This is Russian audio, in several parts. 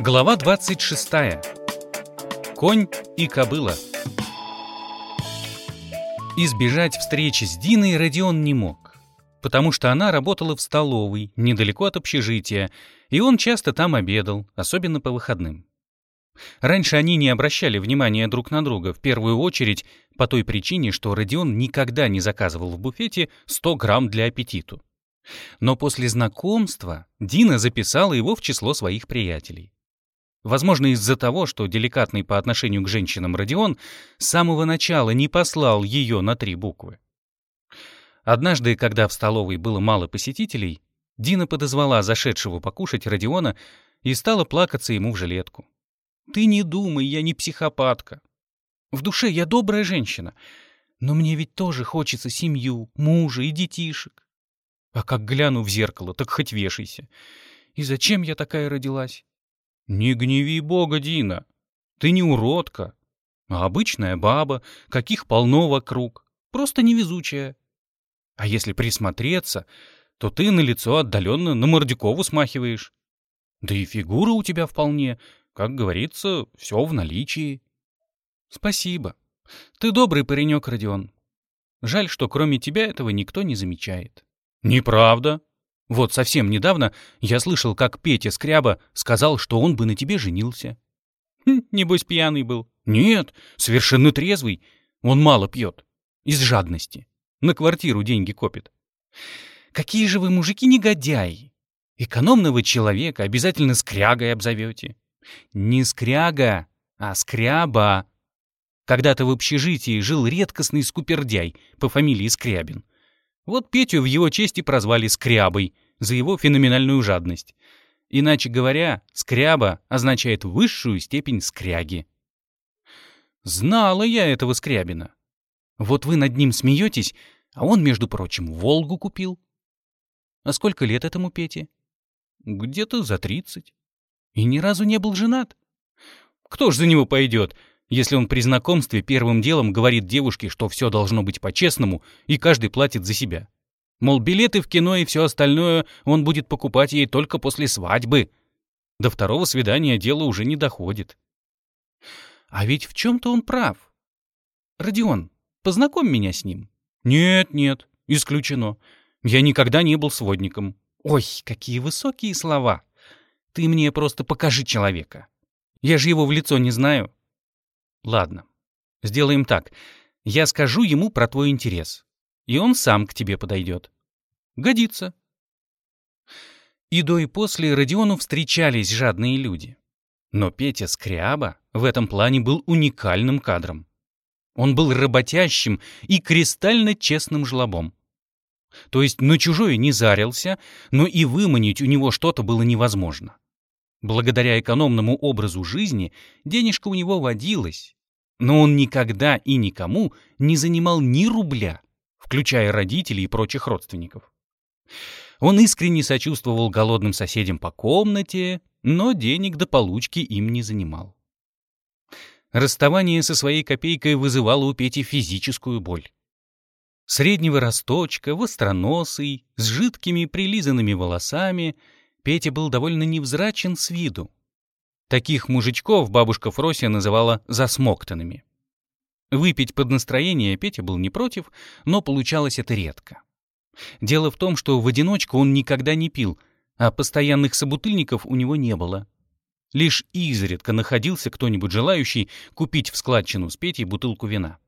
Глава 26. Конь и кобыла. Избежать встречи с Диной Родион не мог, потому что она работала в столовой, недалеко от общежития, и он часто там обедал, особенно по выходным. Раньше они не обращали внимания друг на друга, в первую очередь по той причине, что Родион никогда не заказывал в буфете 100 грамм для аппетиту. Но после знакомства Дина записала его в число своих приятелей. Возможно, из-за того, что деликатный по отношению к женщинам Родион с самого начала не послал ее на три буквы. Однажды, когда в столовой было мало посетителей, Дина подозвала зашедшего покушать Родиона и стала плакаться ему в жилетку. «Ты не думай, я не психопатка. В душе я добрая женщина, но мне ведь тоже хочется семью, мужа и детишек. А как гляну в зеркало, так хоть вешайся. И зачем я такая родилась? «Не гневи Бога, Дина. Ты не уродка, а обычная баба, каких полно вокруг, просто невезучая. А если присмотреться, то ты на лицо отдаленно на Мордюкову смахиваешь. Да и фигура у тебя вполне, как говорится, все в наличии». «Спасибо. Ты добрый паренек, Родион. Жаль, что кроме тебя этого никто не замечает». «Неправда», вот совсем недавно я слышал, как Петя Скряба сказал, что он бы на тебе женился. Хм, небось, пьяный был. Нет, совершенно трезвый. Он мало пьет. Из жадности. На квартиру деньги копит. Какие же вы, мужики, негодяи. Экономного человека обязательно скрягой обзовете. Не скряга, а скряба. Когда-то в общежитии жил редкостный скупердяй по фамилии Скрябин. Вот Петю в его честь и прозвали Скрябой за его феноменальную жадность. Иначе говоря, скряба означает высшую степень скряги. Знала я этого Скрябина. Вот вы над ним смеетесь, а он, между прочим, Волгу купил. А сколько лет этому Пете? Где-то за тридцать. И ни разу не был женат. Кто ж за него пойдет? Если он при знакомстве первым делом говорит девушке, что все должно быть по-честному и каждый платит за себя. Мол, билеты в кино и все остальное он будет покупать ей только после свадьбы. До второго свидания дело уже не доходит. А ведь в чем-то он прав. Родион, познакомь меня с ним. Нет, нет, исключено. Я никогда не был сводником. Ой, какие высокие слова. Ты мне просто покажи человека. Я же его в лицо не знаю. Ладно, сделаем так. Я скажу ему про твой интерес, и он сам к тебе подойдет. Годится. И до и после Родиону встречались жадные люди. Но Петя Скряба в этом плане был уникальным кадром. Он был работящим и кристально честным жлобом. То есть на чужое не зарился, но и выманить у него что-то было невозможно. Благодаря экономному образу жизни денежка у него водилась, но он никогда и никому не занимал ни рубля, включая родителей и прочих родственников. Он искренне сочувствовал голодным соседям по комнате, но денег до получки им не занимал. Расставание со своей копейкой вызывало у Пети физическую боль. Среднего росточка, востроносый, с жидкими прилизанными волосами — Петя был довольно невзрачен с виду. Таких мужичков бабушка Фрося называла засмоктанными. Выпить под настроение Петя был не против, но получалось это редко. Дело в том, что в одиночку он никогда не пил, а постоянных собутыльников у него не было. Лишь изредка находился кто-нибудь желающий купить в складчину с Петей бутылку вина.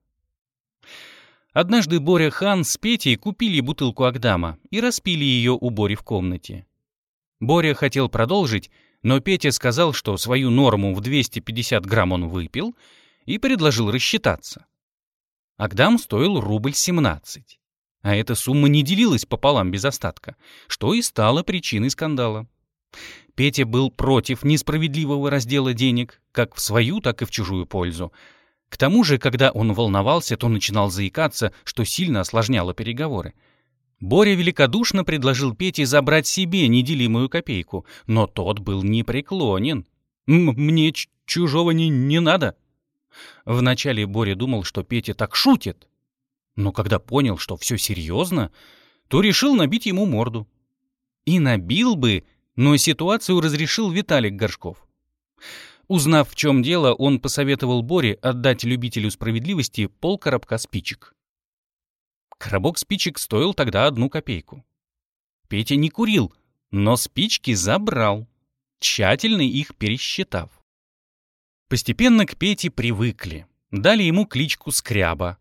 Однажды Боря Хан с Петей купили бутылку Агдама и распили ее у Бори в комнате. Боря хотел продолжить, но Петя сказал, что свою норму в 250 грамм он выпил и предложил рассчитаться. Агдам стоил рубль 17, а эта сумма не делилась пополам без остатка, что и стало причиной скандала. Петя был против несправедливого раздела денег, как в свою, так и в чужую пользу. К тому же, когда он волновался, то начинал заикаться, что сильно осложняло переговоры. Боря великодушно предложил Пете забрать себе неделимую копейку, но тот был непреклонен. «Мне чужого не, не надо». Вначале Боря думал, что Петя так шутит, но когда понял, что все серьезно, то решил набить ему морду. И набил бы, Но ситуацию разрешил Виталик Горшков. Узнав, в чем дело, он посоветовал Боре отдать любителю справедливости пол коробка спичек. Коробок спичек стоил тогда одну копейку. Петя не курил, но спички забрал, тщательно их пересчитав. Постепенно к Пете привыкли, дали ему кличку Скряба,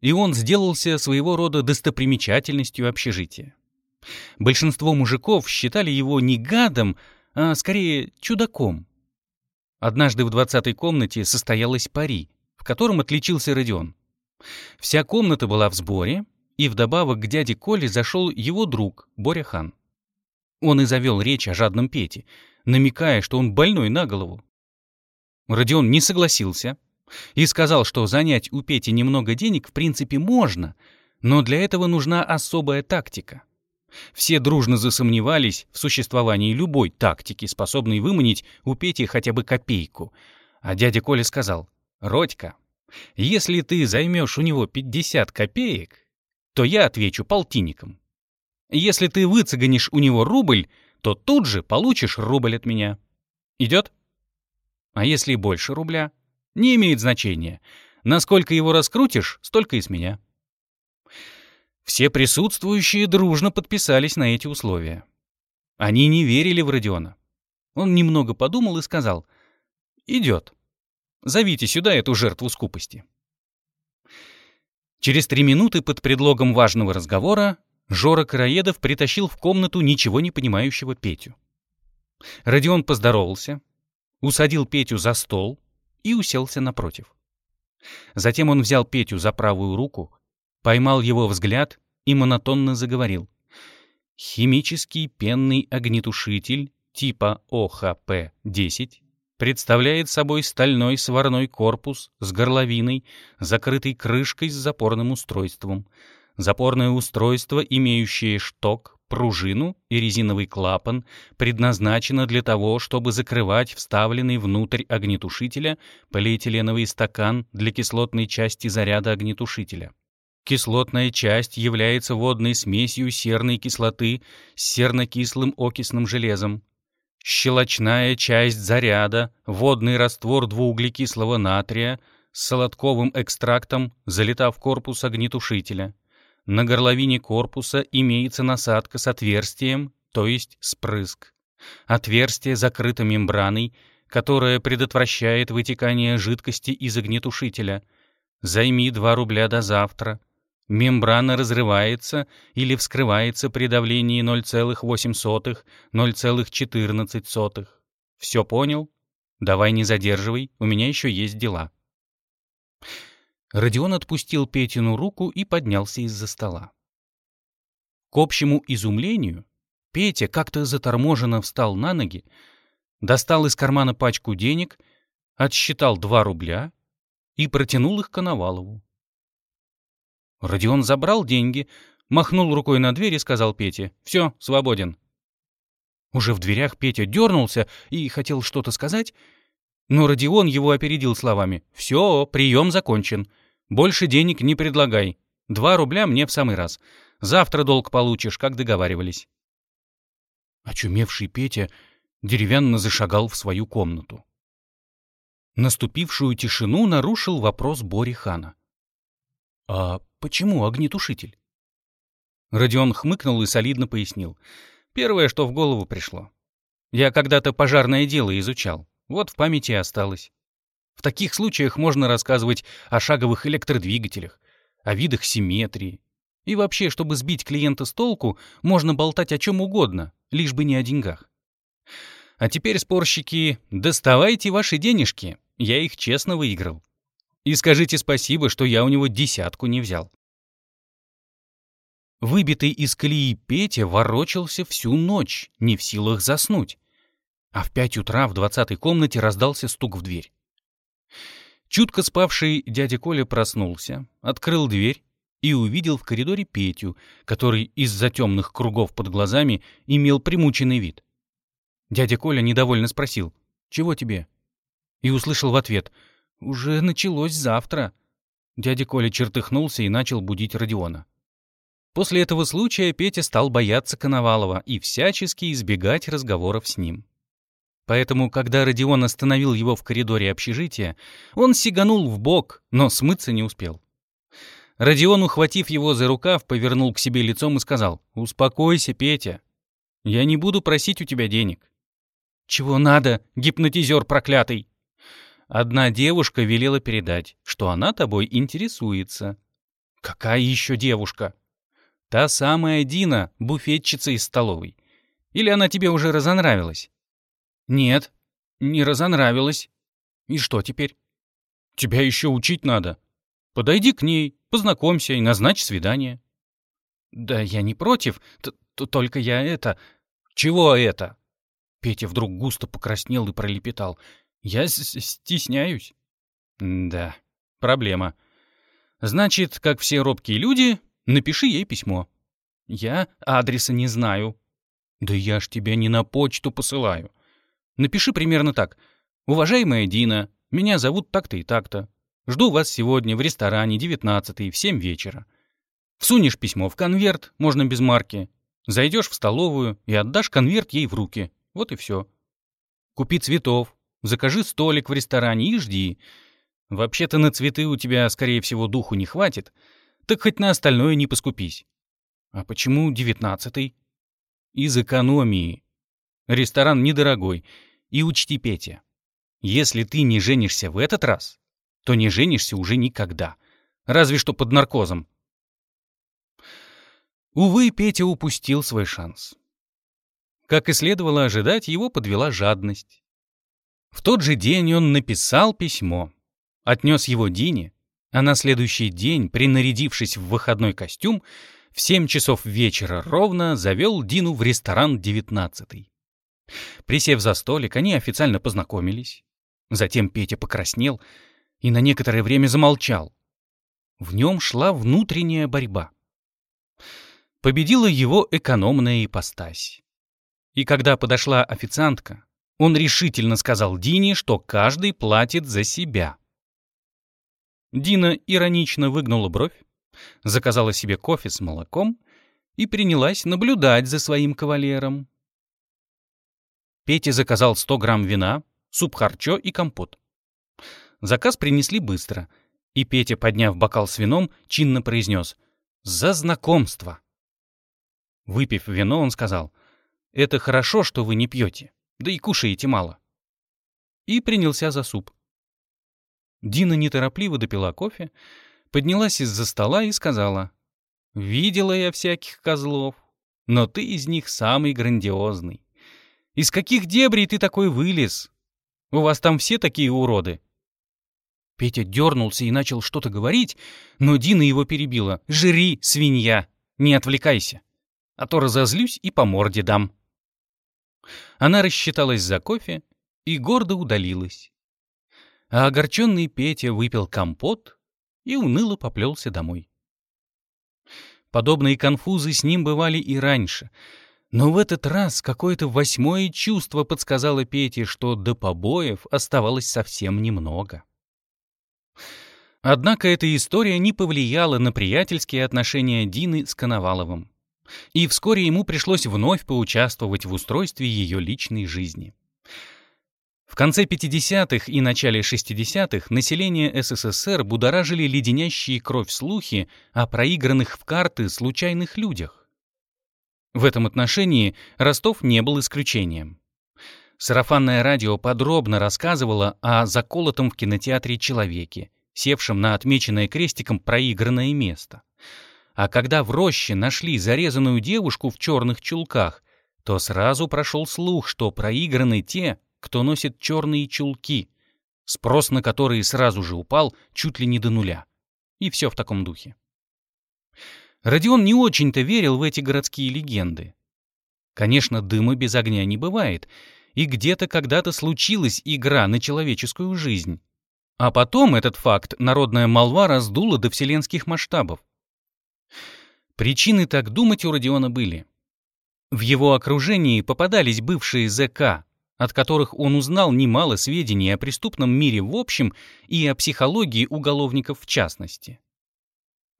и он сделался своего рода достопримечательностью общежития. Большинство мужиков считали его не гадом, а скорее чудаком. Однажды в двадцатой комнате состоялась пари, в котором отличился Родион. Вся комната была в сборе, и вдобавок к дяде Коле зашел его друг, Боря Хан. Он и завел речь о жадном Пете, намекая, что он больной на голову. Родион не согласился и сказал, что занять у Пети немного денег в принципе можно, но для этого нужна особая тактика. Все дружно засомневались в существовании любой тактики, способной выманить у Пети хотя бы копейку. А дядя Коля сказал, «Родька, если ты займешь у него 50 копеек, то я отвечу полтинником. Если ты выцеганишь у него рубль, то тут же получишь рубль от меня. Идет? А если больше рубля? Не имеет значения. Насколько его раскрутишь, столько и с меня. Все присутствующие дружно подписались на эти условия. Они не верили в Родиона. Он немного подумал и сказал, «Идет. Зовите сюда эту жертву скупости». Через три минуты под предлогом важного разговора Жора Караедов притащил в комнату ничего не понимающего Петю. Родион поздоровался, усадил Петю за стол и уселся напротив. Затем он взял Петю за правую руку, поймал его взгляд и монотонно заговорил. Химический пенный огнетушитель типа ОХП-10 представляет собой стальной сварной корпус с горловиной, закрытой крышкой с запорным устройством. Запорное устройство, имеющее шток, пружину и резиновый клапан, предназначено для того, чтобы закрывать вставленный внутрь огнетушителя полиэтиленовый стакан для кислотной части заряда огнетушителя. Кислотная часть является водной смесью серной кислоты с сернокислым окисным железом. Щелочная часть заряда, водный раствор двууглекислого натрия с солодковым экстрактом залита в корпус огнетушителя. На горловине корпуса имеется насадка с отверстием, то есть спрыск. Отверстие закрыто мембраной, которая предотвращает вытекание жидкости из огнетушителя. Займи 2 рубля до завтра. Мембрана разрывается или вскрывается при давлении 0,8, 0,14. Все понял? Давай не задерживай, у меня еще есть дела. Родион отпустил Петину руку и поднялся из-за стола. К общему изумлению, Петя как-то заторможенно встал на ноги, достал из кармана пачку денег, отсчитал 2 рубля и протянул их Коновалову. Родион забрал деньги, махнул рукой на дверь и сказал Пете «Все, свободен». Уже в дверях Петя дернулся и хотел что-то сказать, но Родион его опередил словами «Все, прием закончен. Больше денег не предлагай. Два рубля мне в самый раз. Завтра долг получишь, как договаривались». Очумевший Петя деревянно зашагал в свою комнату. Наступившую тишину нарушил вопрос Бори Хана. «А почему огнетушитель?» Родион хмыкнул и солидно пояснил. «Первое, что в голову пришло. Я когда-то пожарное дело изучал. Вот в памяти осталось. В таких случаях можно рассказывать о шаговых электродвигателях, о видах симметрии. И вообще, чтобы сбить клиента с толку, можно болтать о чем угодно, лишь бы не о деньгах. А теперь, спорщики, доставайте ваши денежки. Я их честно выиграл. И скажите спасибо, что я у него десятку не взял. Выбитый из колеи Петя ворочался всю ночь, не в силах заснуть. А в пять утра в двадцатой комнате раздался стук в дверь. Чутко спавший дядя Коля проснулся, открыл дверь и увидел в коридоре Петю, который из-за темных кругов под глазами имел примученный вид. Дядя Коля недовольно спросил «Чего тебе?» и услышал в ответ — «Уже началось завтра». Дядя Коля чертыхнулся и начал будить Родиона. После этого случая Петя стал бояться Коновалова и всячески избегать разговоров с ним. Поэтому, когда Родион остановил его в коридоре общежития, он сиганул в бок, но смыться не успел. Родион, ухватив его за рукав, повернул к себе лицом и сказал, «Успокойся, Петя. Я не буду просить у тебя денег». «Чего надо, гипнотизер проклятый?» Одна девушка велела передать, что она тобой интересуется. «Какая еще девушка?» «Та самая Дина, буфетчица из столовой. Или она тебе уже разонравилась?» «Нет, не разонравилась. И что теперь?» «Тебя еще учить надо. Подойди к ней, познакомься и назначь свидание». «Да я не против, Т -т только я это...» «Чего это?» Петя вдруг густо покраснел и пролепетал. «Я стесняюсь». «Да, проблема. Значит, как все робкие люди, напиши ей письмо». «Я адреса не знаю». «Да я ж тебя не на почту посылаю. Напиши примерно так. «Уважаемая Дина, меня зовут так-то и так-то. Жду вас сегодня в ресторане 19 в 7 вечера. Всунешь письмо в конверт, можно без марки. Зайдешь в столовую и отдашь конверт ей в руки. Вот и все. Купи цветов, закажи столик в ресторане и жди. Вообще-то на цветы у тебя, скорее всего, духу не хватит, так хоть на остальное не поскупись. А почему девятнадцатый? Из экономии. Ресторан недорогой, и учти, Петя, если ты не женишься в этот раз, то не женишься уже никогда. Разве что под наркозом. Увы, Петя упустил свой шанс. Как и следовало ожидать, его подвела жадность. В тот же день он написал письмо, отнес его Дине, а на следующий день, принарядившись в выходной костюм, в 7 часов вечера ровно завел Дину в ресторан «Девятнадцатый». Присев за столик, они официально познакомились. Затем Петя покраснел и на некоторое время замолчал. В нем шла внутренняя борьба. Победила его экономная ипостась. И когда подошла официантка, он решительно сказал Дине, что каждый платит за себя. Дина иронично выгнула бровь, заказала себе кофе с молоком и принялась наблюдать за своим кавалером. Петя заказал 100 грамм вина, суп харчо и компот. Заказ принесли быстро, и Петя, подняв бокал с вином, чинно произнес «За знакомство!». Выпив вино, он сказал «Это хорошо, что вы не пьете, да и кушаете мало». И принялся за суп. Дина неторопливо допила кофе, поднялась из-за стола и сказала «Видела я всяких козлов, но ты из них самый грандиозный. Из каких дебрей ты такой вылез? У вас там все такие уроды?» Петя дернулся и начал что-то говорить, но Дина его перебила. «Жри, свинья! Не отвлекайся, а то разозлюсь и по морде дам». Она рассчиталась за кофе и гордо удалилась. А огорченный Петя выпил компот и уныло поплелся домой. Подобные конфузы с ним бывали и раньше — но в этот раз какое-то восьмое чувство подсказало Пете, что до побоев оставалось совсем немного. Однако эта история не повлияла на приятельские отношения Дины с Коноваловым. И вскоре ему пришлось вновь поучаствовать в устройстве ее личной жизни. В конце 50-х и начале 60-х население СССР будоражили леденящие кровь слухи о проигранных в карты случайных людях. В этом отношении Ростов не был исключением. Сарафанное радио подробно рассказывало о заколотом в кинотеатре человеке, севшем на отмеченное крестиком проигранное место. А когда в роще нашли зарезанную девушку в черных чулках, то сразу прошел слух, что проиграны те, кто носит черные чулки, спрос на которые сразу же упал чуть ли не до нуля. И все в таком духе. Родион не очень-то верил в эти городские легенды. Конечно, дыма без огня не бывает, и где-то когда-то случилась игра на человеческую жизнь. А потом этот факт народная молва раздула до вселенских масштабов. Причины так думать у Родиона были. В его окружении попадались бывшие ЗК, от которых он узнал немало сведений о преступном мире в общем и о психологии уголовников в частности.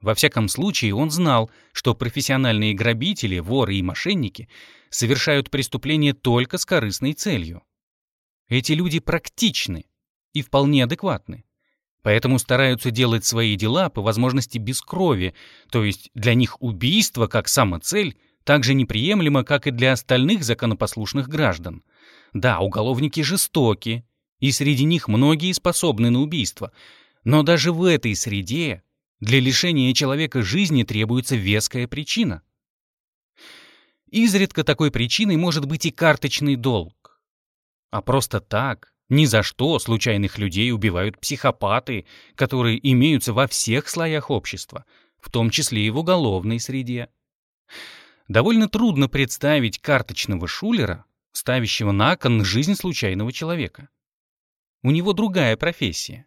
Во всяком случае, он знал, что профессиональные грабители, воры и мошенники совершают преступления только с корыстной целью. Эти люди практичны и вполне адекватны. Поэтому стараются делать свои дела по возможности без крови, то есть для них убийство как самоцель так же неприемлемо, как и для остальных законопослушных граждан. Да, уголовники жестоки, и среди них многие способны на убийство, но даже в этой среде для лишения человека жизни требуется веская причина. Изредка такой причиной может быть и карточный долг. А просто так ни за что случайных людей убивают психопаты, которые имеются во всех слоях общества, в том числе и в уголовной среде. Довольно трудно представить карточного шулера, ставящего на кон жизнь случайного человека. У него другая профессия.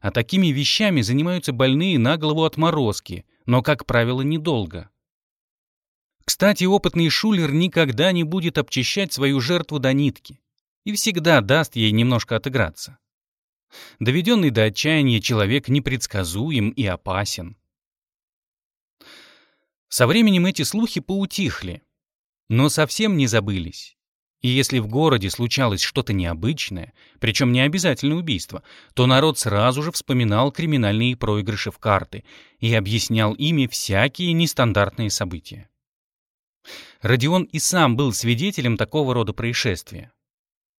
А такими вещами занимаются больные на голову отморозки, но, как правило, недолго. Кстати, опытный шулер никогда не будет обчищать свою жертву до нитки и всегда даст ей немножко отыграться. Доведенный до отчаяния человек непредсказуем и опасен. Со временем эти слухи поутихли, но совсем не забылись. И если в городе случалось что-то необычное, причем не обязательно убийство, то народ сразу же вспоминал криминальные проигрыши в карты и объяснял ими всякие нестандартные события. Родион и сам был свидетелем такого рода происшествия.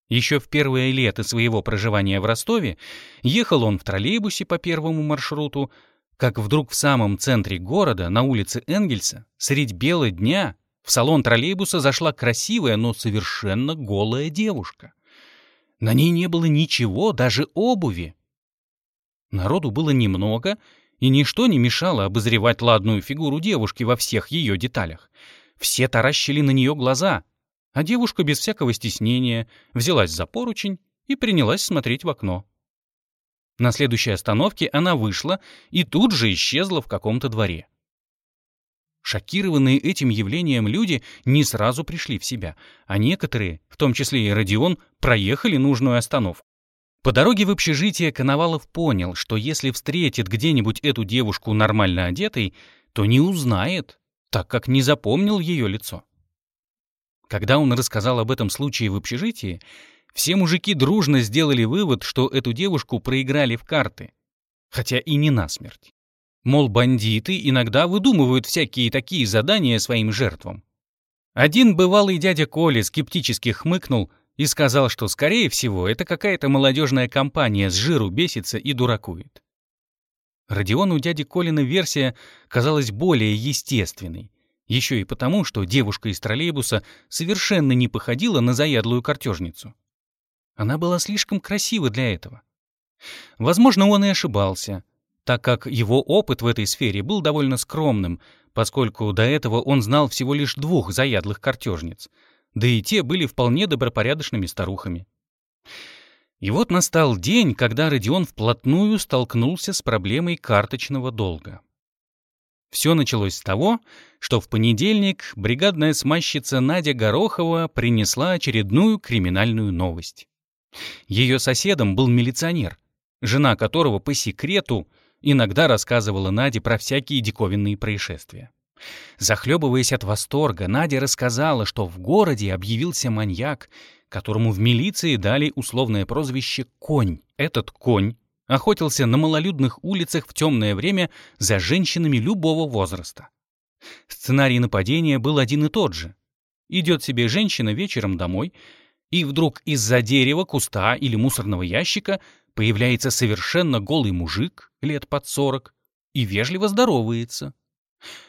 Еще в первое лето своего проживания в Ростове ехал он в троллейбусе по первому маршруту, как вдруг в самом центре города, на улице Энгельса, средь бела дня, в салон троллейбуса зашла красивая, но совершенно голая девушка. На ней не было ничего, даже обуви. Народу было немного, и ничто не мешало обозревать ладную фигуру девушки во всех ее деталях. Все таращили на нее глаза — а девушка без всякого стеснения взялась за поручень и принялась смотреть в окно. На следующей остановке она вышла и тут же исчезла в каком-то дворе. Шокированные этим явлением люди не сразу пришли в себя, а некоторые, в том числе и Родион, проехали нужную остановку. По дороге в общежитие Коновалов понял, что если встретит где-нибудь эту девушку нормально одетой, то не узнает, так как не запомнил ее лицо. Когда он рассказал об этом случае в общежитии, все мужики дружно сделали вывод, что эту девушку проиграли в карты. Хотя и не насмерть. Мол, бандиты иногда выдумывают всякие такие задания своим жертвам. Один бывалый дядя Коля скептически хмыкнул и сказал, что, скорее всего, это какая-то молодежная компания с жиру бесится и дуракует. Родиону дяди Колина версия казалась более естественной, еще и потому, что девушка из троллейбуса совершенно не походила на заядлую картежницу. Она была слишком красива для этого. Возможно, он и ошибался, так как его опыт в этой сфере был довольно скромным, поскольку до этого он знал всего лишь двух заядлых картежниц, да и те были вполне добропорядочными старухами. И вот настал день, когда Родион вплотную столкнулся с проблемой карточного долга. Все началось с того, что в понедельник бригадная смазчица Надя Горохова принесла очередную криминальную новость. Ее соседом был милиционер, жена которого по секрету иногда рассказывала Наде про всякие диковинные происшествия. Захлебываясь от восторга, Надя рассказала, что в городе объявился маньяк, которому в милиции дали условное прозвище «Конь». Этот конь охотился на малолюдных улицах в темное время за женщинами любого возраста. Сценарий нападения был один и тот же. Идет себе женщина вечером домой, и вдруг из-за дерева, куста или мусорного ящика появляется совершенно голый мужик лет под сорок и вежливо здоровается.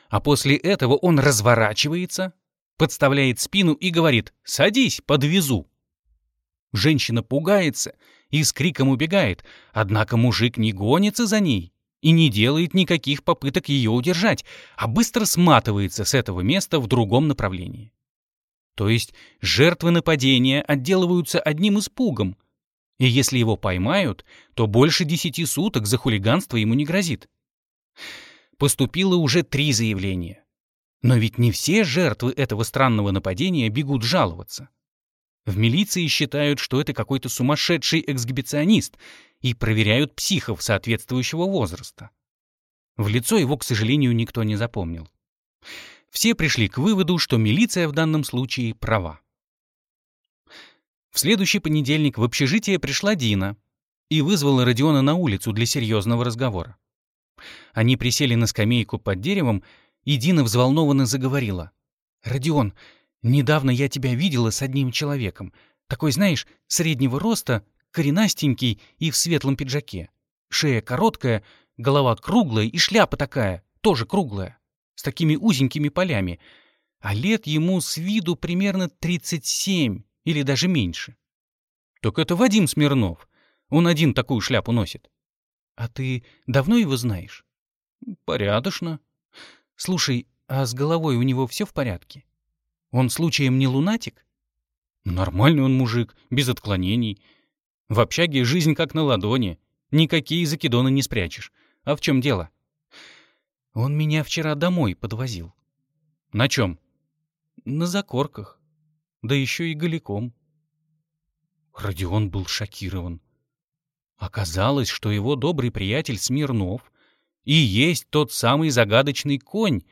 А после этого он разворачивается, подставляет спину и говорит «Садись, подвезу». Женщина пугается и с криком убегает, однако мужик не гонится за ней и не делает никаких попыток ее удержать, а быстро сматывается с этого места в другом направлении. То есть жертвы нападения отделываются одним испугом, и если его поймают, то больше десяти суток за хулиганство ему не грозит. Поступило уже три заявления. Но ведь не все жертвы этого странного нападения бегут жаловаться. В милиции считают, что это какой-то сумасшедший эксгибиционист и проверяют психов соответствующего возраста. В лицо его, к сожалению, никто не запомнил. Все пришли к выводу, что милиция в данном случае права. В следующий понедельник в общежитие пришла Дина и вызвала Родиона на улицу для серьезного разговора. Они присели на скамейку под деревом, и Дина взволнованно заговорила. «Родион, недавно я тебя видела с одним человеком. Такой, знаешь, среднего роста, коренастенький и в светлом пиджаке. Шея короткая, голова круглая и шляпа такая, тоже круглая, с такими узенькими полями. А лет ему с виду примерно 37 или даже меньше. Так это Вадим Смирнов. Он один такую шляпу носит. А ты давно его знаешь? Порядочно. Слушай, а с головой у него все в порядке? Он случаем не лунатик? Нормальный он мужик, без отклонений. В общаге жизнь как на ладони. Никакие закидоны не спрячешь. А в чем дело? Он меня вчера домой подвозил. На чем? На закорках. Да еще и голиком. Родион был шокирован. Оказалось, что его добрый приятель Смирнов и есть тот самый загадочный конь,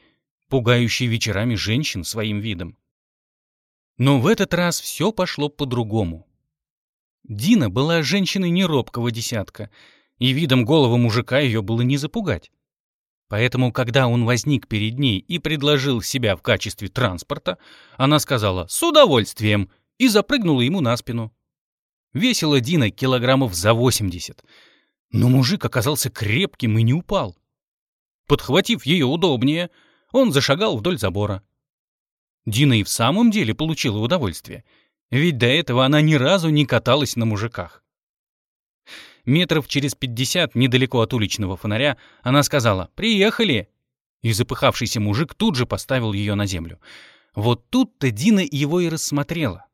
пугающий вечерами женщин своим видом. Но в этот раз все пошло по-другому. Дина была женщиной неробкого десятка, и видом голого мужика ее было не запугать. Поэтому, когда он возник перед ней и предложил себя в качестве транспорта, она сказала «с удовольствием» и запрыгнула ему на спину. Весила Дина килограммов за 80, но мужик оказался крепким и не упал. Подхватив ее удобнее, он зашагал вдоль забора. Дина и в самом деле получила удовольствие, ведь до этого она ни разу не каталась на мужиках. Метров через пятьдесят, недалеко от уличного фонаря, она сказала «Приехали!» И запыхавшийся мужик тут же поставил ее на землю. Вот тут-то Дина его и рассмотрела.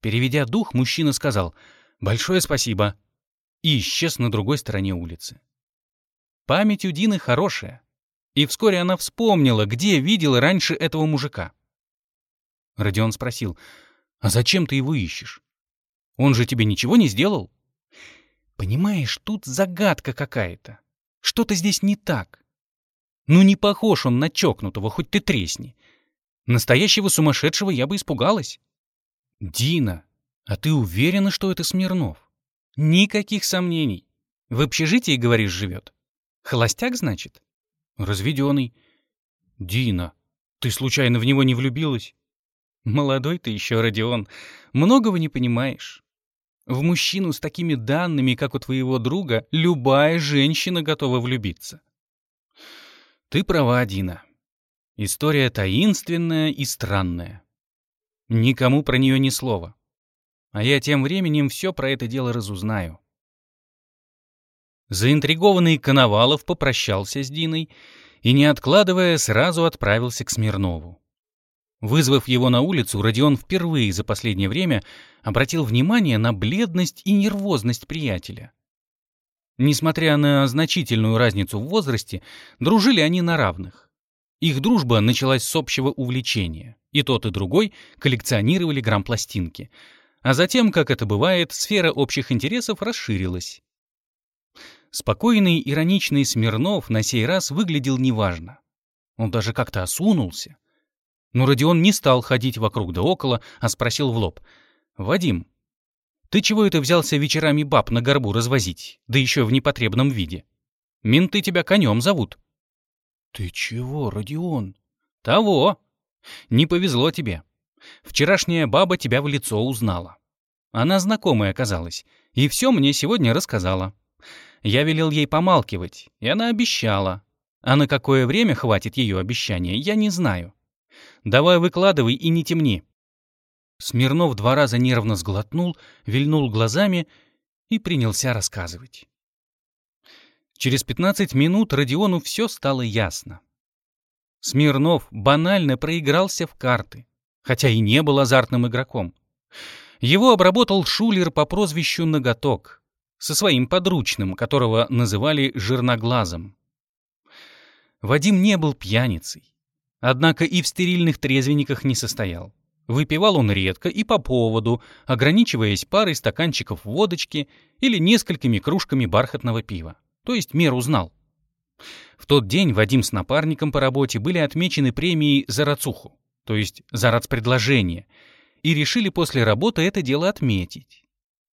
Переведя дух, мужчина сказал «Большое спасибо» и исчез на другой стороне улицы. Память у Дины хорошая, и вскоре она вспомнила, где видела раньше этого мужика. Родион спросил, «А зачем ты его ищешь? Он же тебе ничего не сделал?» «Понимаешь, тут загадка какая-то. Что-то здесь не так. Ну не похож он на чокнутого, хоть ты тресни. Настоящего сумасшедшего я бы испугалась». «Дина, а ты уверена, что это Смирнов?» «Никаких сомнений. В общежитии, говоришь, живет?» Холостяк, значит? Разведенный. Дина, ты случайно в него не влюбилась? Молодой ты еще, Родион. Многого не понимаешь. В мужчину с такими данными, как у твоего друга, любая женщина готова влюбиться. Ты права, Дина. История таинственная и странная. Никому про нее ни слова. А я тем временем все про это дело разузнаю. Заинтригованный Коновалов попрощался с Диной и, не откладывая, сразу отправился к Смирнову. Вызвав его на улицу, Родион впервые за последнее время обратил внимание на бледность и нервозность приятеля. Несмотря на значительную разницу в возрасте, дружили они на равных. Их дружба началась с общего увлечения. И тот, и другой коллекционировали грампластинки. А затем, как это бывает, сфера общих интересов расширилась. Спокойный, ироничный Смирнов на сей раз выглядел неважно. Он даже как-то осунулся. Но Родион не стал ходить вокруг да около, а спросил в лоб. «Вадим, ты чего это взялся вечерами баб на горбу развозить, да еще в непотребном виде? Менты тебя конем зовут». «Ты чего, Родион?» «Того. Не повезло тебе. Вчерашняя баба тебя в лицо узнала. Она знакомая оказалась, и все мне сегодня рассказала. Я велел ей помалкивать, и она обещала. А на какое время хватит ее обещания, я не знаю. Давай выкладывай и не темни. Смирнов два раза нервно сглотнул, вильнул глазами и принялся рассказывать. Через 15 минут Родиону все стало ясно. Смирнов банально проигрался в карты, хотя и не был азартным игроком. Его обработал шулер по прозвищу Ноготок, со своим подручным, которого называли «жирноглазом». Вадим не был пьяницей, однако и в стерильных трезвенниках не состоял. Выпивал он редко и по поводу, ограничиваясь парой стаканчиков водочки или несколькими кружками бархатного пива, то есть меру знал. В тот день Вадим с напарником по работе были отмечены премией за рацуху, то есть за рацпредложение, и решили после работы это дело отметить.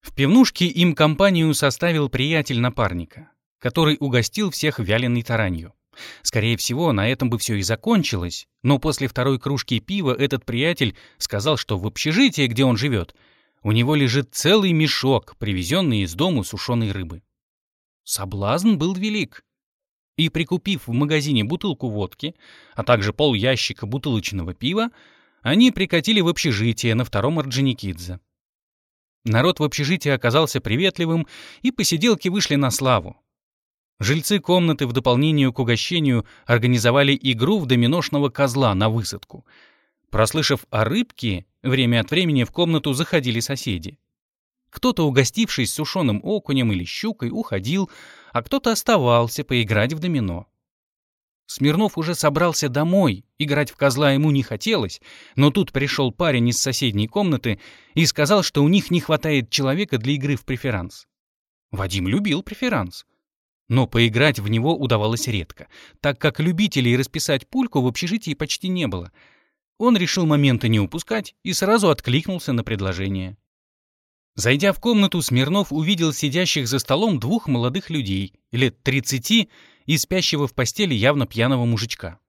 В пивнушке им компанию составил приятель напарника, который угостил всех вяленой таранью. Скорее всего, на этом бы все и закончилось, но после второй кружки пива этот приятель сказал, что в общежитии, где он живет, у него лежит целый мешок, привезенный из дому сушеной рыбы. Соблазн был велик. И прикупив в магазине бутылку водки, а также пол ящика бутылочного пива, они прикатили в общежитие на втором Орджоникидзе. Народ в общежитии оказался приветливым, и посиделки вышли на славу. Жильцы комнаты в дополнение к угощению организовали игру в доминошного козла на высадку. Прослышав о рыбке, время от времени в комнату заходили соседи. Кто-то, угостившись сушеным окунем или щукой, уходил, а кто-то оставался поиграть в домино. Смирнов уже собрался домой, играть в козла ему не хотелось, но тут пришел парень из соседней комнаты и сказал, что у них не хватает человека для игры в преферанс. Вадим любил преферанс. Но поиграть в него удавалось редко, так как любителей расписать пульку в общежитии почти не было. Он решил момента не упускать и сразу откликнулся на предложение. Зайдя в комнату, Смирнов увидел сидящих за столом двух молодых людей, лет 30 и спящего в постели явно пьяного мужичка.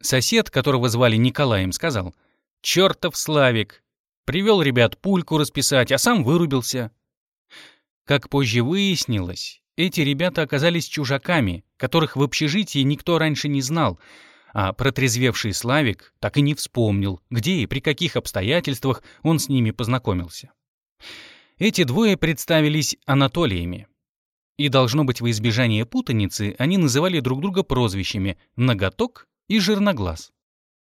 Сосед, которого звали Николаем, сказал «Чёртов Славик!» Привел ребят пульку расписать, а сам вырубился. Как позже выяснилось, эти ребята оказались чужаками, которых в общежитии никто раньше не знал, а протрезвевший Славик так и не вспомнил, где и при каких обстоятельствах он с ними познакомился. Эти двое представились Анатолиями. И, должно быть, во избежание путаницы, они называли друг друга прозвищами «Ноготок» и «Жирноглаз».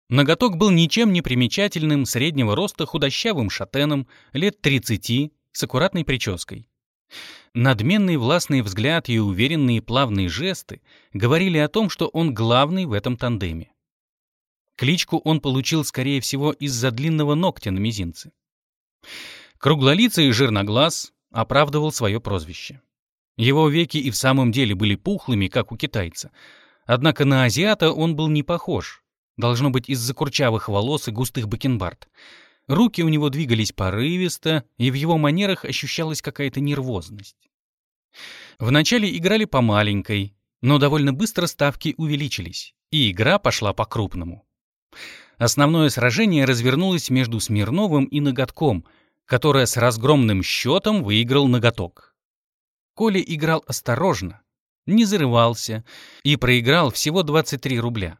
Ноготок был ничем не примечательным, среднего роста худощавым шатеном, лет 30, с аккуратной прической. Надменный властный взгляд и уверенные плавные жесты говорили о том, что он главный в этом тандеме. Кличку он получил, скорее всего, из-за длинного ногтя на мизинце. Круглолицый жирноглаз оправдывал свое прозвище. Его веки и в самом деле были пухлыми, как у китайца. Однако на азиата он был не похож. Должно быть из-за курчавых волос и густых бакенбард. Руки у него двигались порывисто, и в его манерах ощущалась какая-то нервозность. Вначале играли по маленькой, но довольно быстро ставки увеличились, и игра пошла по-крупному. Основное сражение развернулось между Смирновым и Ноготком, которое с разгромным счетом выиграл Ноготок. Коля играл осторожно, не зарывался и проиграл всего 23 рубля.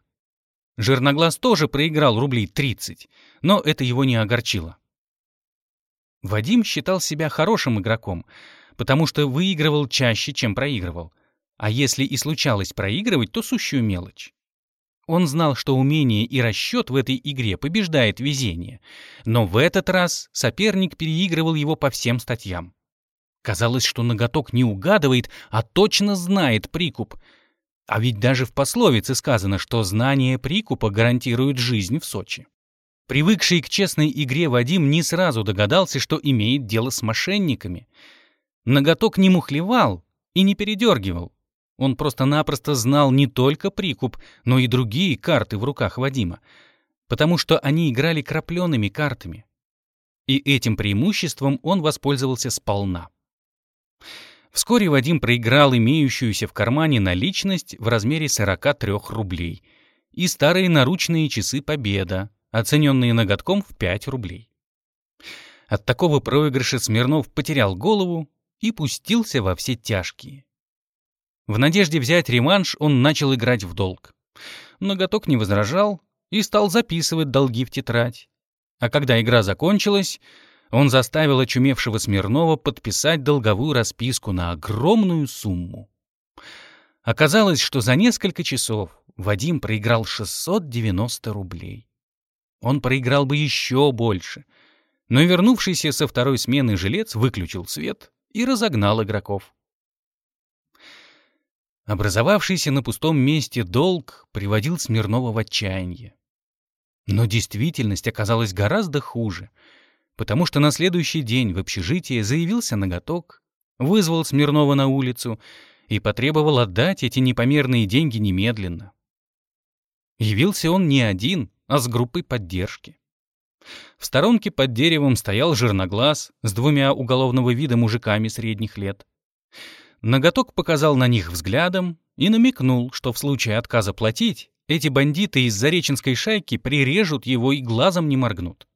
Жирноглаз тоже проиграл рублей 30, но это его не огорчило. Вадим считал себя хорошим игроком, потому что выигрывал чаще, чем проигрывал. А если и случалось проигрывать, то сущую мелочь. Он знал, что умение и расчет в этой игре побеждает везение, но в этот раз соперник переигрывал его по всем статьям. Казалось, что ноготок не угадывает, а точно знает прикуп — а ведь даже в пословице сказано, что знание прикупа гарантирует жизнь в Сочи. Привыкший к честной игре Вадим не сразу догадался, что имеет дело с мошенниками. Ноготок не мухлевал и не передергивал. Он просто-напросто знал не только прикуп, но и другие карты в руках Вадима, потому что они играли крапленными картами. И этим преимуществом он воспользовался сполна. Вскоре Вадим проиграл имеющуюся в кармане наличность в размере 43 рублей и старые наручные часы «Победа», оцененные ноготком в 5 рублей. От такого проигрыша Смирнов потерял голову и пустился во все тяжкие. В надежде взять реванш он начал играть в долг. Ноготок не возражал и стал записывать долги в тетрадь. А когда игра закончилась, он заставил очумевшего Смирнова подписать долговую расписку на огромную сумму. Оказалось, что за несколько часов Вадим проиграл 690 рублей. Он проиграл бы еще больше, но вернувшийся со второй смены жилец выключил свет и разогнал игроков. Образовавшийся на пустом месте долг приводил Смирнова в отчаяние. Но действительность оказалась гораздо хуже — потому что на следующий день в общежитие заявился ноготок, вызвал Смирнова на улицу и потребовал отдать эти непомерные деньги немедленно. Явился он не один, а с группой поддержки. В сторонке под деревом стоял жирноглаз с двумя уголовного вида мужиками средних лет. Ноготок показал на них взглядом и намекнул, что в случае отказа платить эти бандиты из Зареченской шайки прирежут его и глазом не моргнут.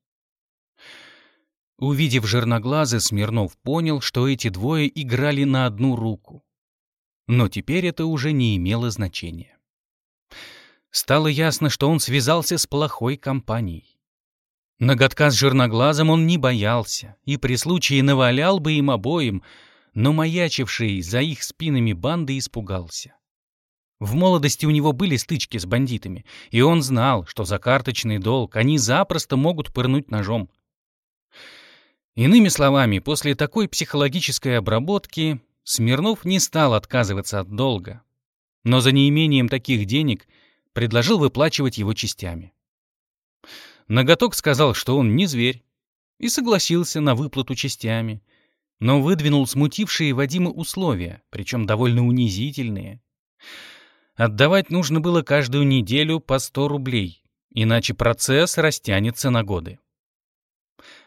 Увидев жирноглазы, Смирнов понял, что эти двое играли на одну руку. Но теперь это уже не имело значения. Стало ясно, что он связался с плохой компанией. Ноготка с жирноглазом он не боялся и при случае навалял бы им обоим, но маячивший за их спинами банды испугался. В молодости у него были стычки с бандитами, и он знал, что за карточный долг они запросто могут пырнуть ножом. Иными словами, после такой психологической обработки Смирнов не стал отказываться от долга, но за неимением таких денег предложил выплачивать его частями. Ноготок сказал, что он не зверь, и согласился на выплату частями, но выдвинул смутившие Вадима условия, причем довольно унизительные. Отдавать нужно было каждую неделю по 100 рублей, иначе процесс растянется на годы.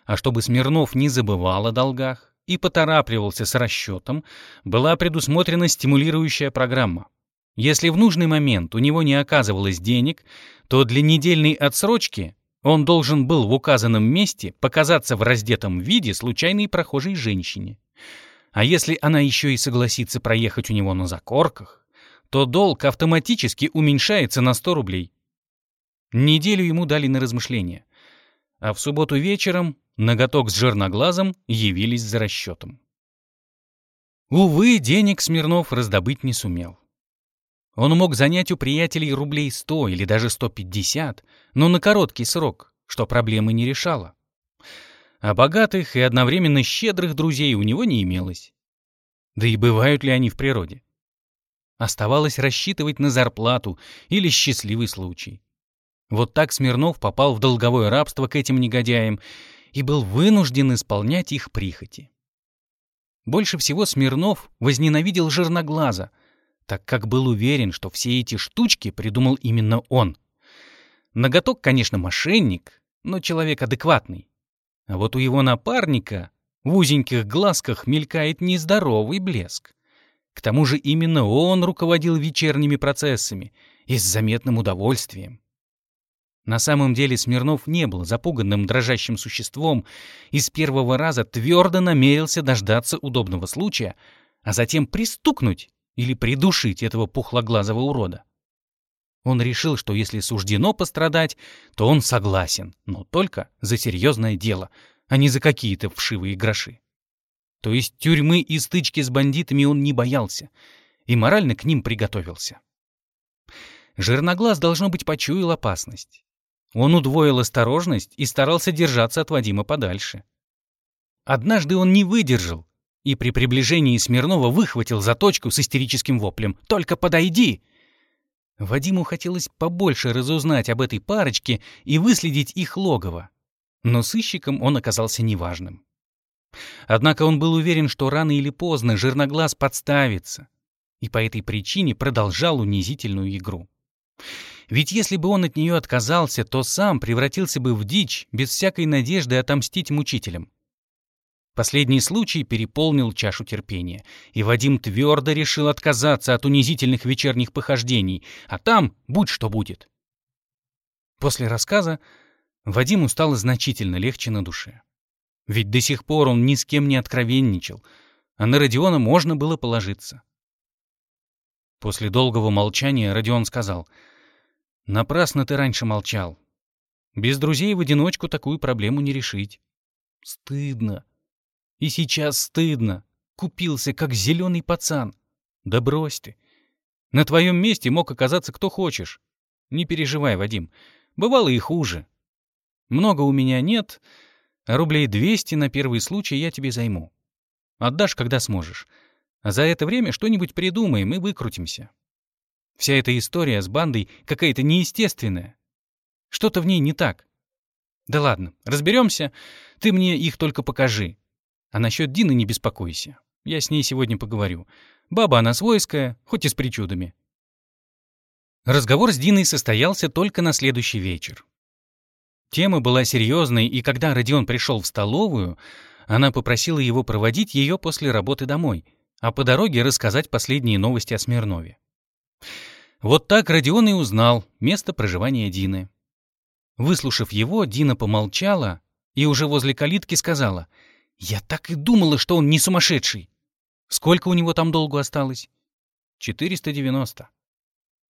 А чтобы Смирнов не забывал о долгах и поторапливался с расчетом, была предусмотрена стимулирующая программа. Если в нужный момент у него не оказывалось денег, то для недельной отсрочки он должен был в указанном месте показаться в раздетом виде случайной прохожей женщине. А если она еще и согласится проехать у него на закорках, то долг автоматически уменьшается на 100 рублей. Неделю ему дали на размышление. А в субботу вечером Ноготок с жирноглазом явились за расчетом. Увы, денег Смирнов раздобыть не сумел. Он мог занять у приятелей рублей 100 или даже 150, но на короткий срок, что проблемы не решало. А богатых и одновременно щедрых друзей у него не имелось. Да и бывают ли они в природе? Оставалось рассчитывать на зарплату или счастливый случай. Вот так Смирнов попал в долговое рабство к этим негодяям и был вынужден исполнять их прихоти. Больше всего Смирнов возненавидел жирноглаза, так как был уверен, что все эти штучки придумал именно он. Ноготок, конечно, мошенник, но человек адекватный. А вот у его напарника в узеньких глазках мелькает нездоровый блеск. К тому же именно он руководил вечерними процессами и с заметным удовольствием. На самом деле Смирнов не был запуганным дрожащим существом и с первого раза твердо намерился дождаться удобного случая, а затем пристукнуть или придушить этого пухлоглазого урода. Он решил, что если суждено пострадать, то он согласен, но только за серьезное дело, а не за какие-то вшивые гроши. То есть тюрьмы и стычки с бандитами он не боялся и морально к ним приготовился. Жирноглаз, должно быть, почуял опасность. Он удвоил осторожность и старался держаться от Вадима подальше. Однажды он не выдержал и при приближении Смирнова выхватил заточку с истерическим воплем «Только подойди!». Вадиму хотелось побольше разузнать об этой парочке и выследить их логово. Но сыщиком он оказался неважным. Однако он был уверен, что рано или поздно жирноглаз подставится, и по этой причине продолжал унизительную игру. Ведь если бы он от нее отказался, то сам превратился бы в дичь без всякой надежды отомстить мучителям. Последний случай переполнил чашу терпения, и Вадим твердо решил отказаться от унизительных вечерних похождений, а там будь что будет. После рассказа Вадиму стало значительно легче на душе. Ведь до сих пор он ни с кем не откровенничал, а на Родиона можно было положиться. После долгого молчания Родион сказал — Напрасно ты раньше молчал. Без друзей в одиночку такую проблему не решить. Стыдно. И сейчас стыдно. Купился, как зеленый пацан. Да брось ты. На твоем месте мог оказаться кто хочешь. Не переживай, Вадим. Бывало и хуже. Много у меня нет, а рублей 200 на первый случай я тебе займу. Отдашь, когда сможешь. А за это время что-нибудь придумаем и выкрутимся. Вся эта история с бандой какая-то неестественная. Что-то в ней не так. Да ладно, разберемся. Ты мне их только покажи. А насчет Дины не беспокойся. Я с ней сегодня поговорю. Баба она свойская, хоть и с причудами. Разговор с Диной состоялся только на следующий вечер. Тема была серьезной, и когда Родион пришел в столовую, она попросила его проводить ее после работы домой, а по дороге рассказать последние новости о Смирнове. Вот так Родион и узнал место проживания Дины. Выслушав его, Дина помолчала и уже возле калитки сказала, «Я так и думала, что он не сумасшедший. Сколько у него там долгу осталось?» «490.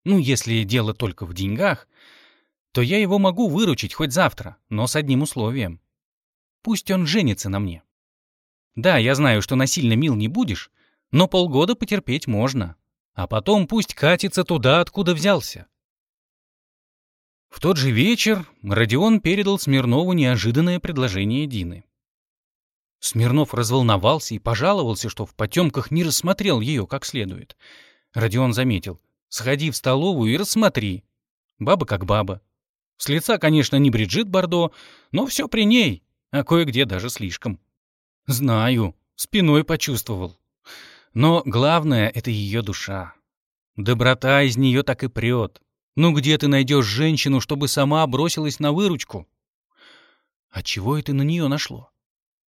Ну, если дело только в деньгах, то я его могу выручить хоть завтра, но с одним условием. Пусть он женится на мне. Да, я знаю, что насильно мил не будешь, но полгода потерпеть можно. А потом пусть катится туда, откуда взялся. В тот же вечер Родион передал Смирнову неожиданное предложение Дины. Смирнов разволновался и пожаловался, что в потемках не рассмотрел ее как следует. Родион заметил. «Сходи в столовую и рассмотри. Баба как баба. С лица, конечно, не Бриджит Бардо, но все при ней, а кое-где даже слишком. Знаю, спиной почувствовал. Но главное — это ее душа. Доброта из нее так и прет. Ну где ты найдешь женщину, чтобы сама бросилась на выручку? А чего это на нее нашло?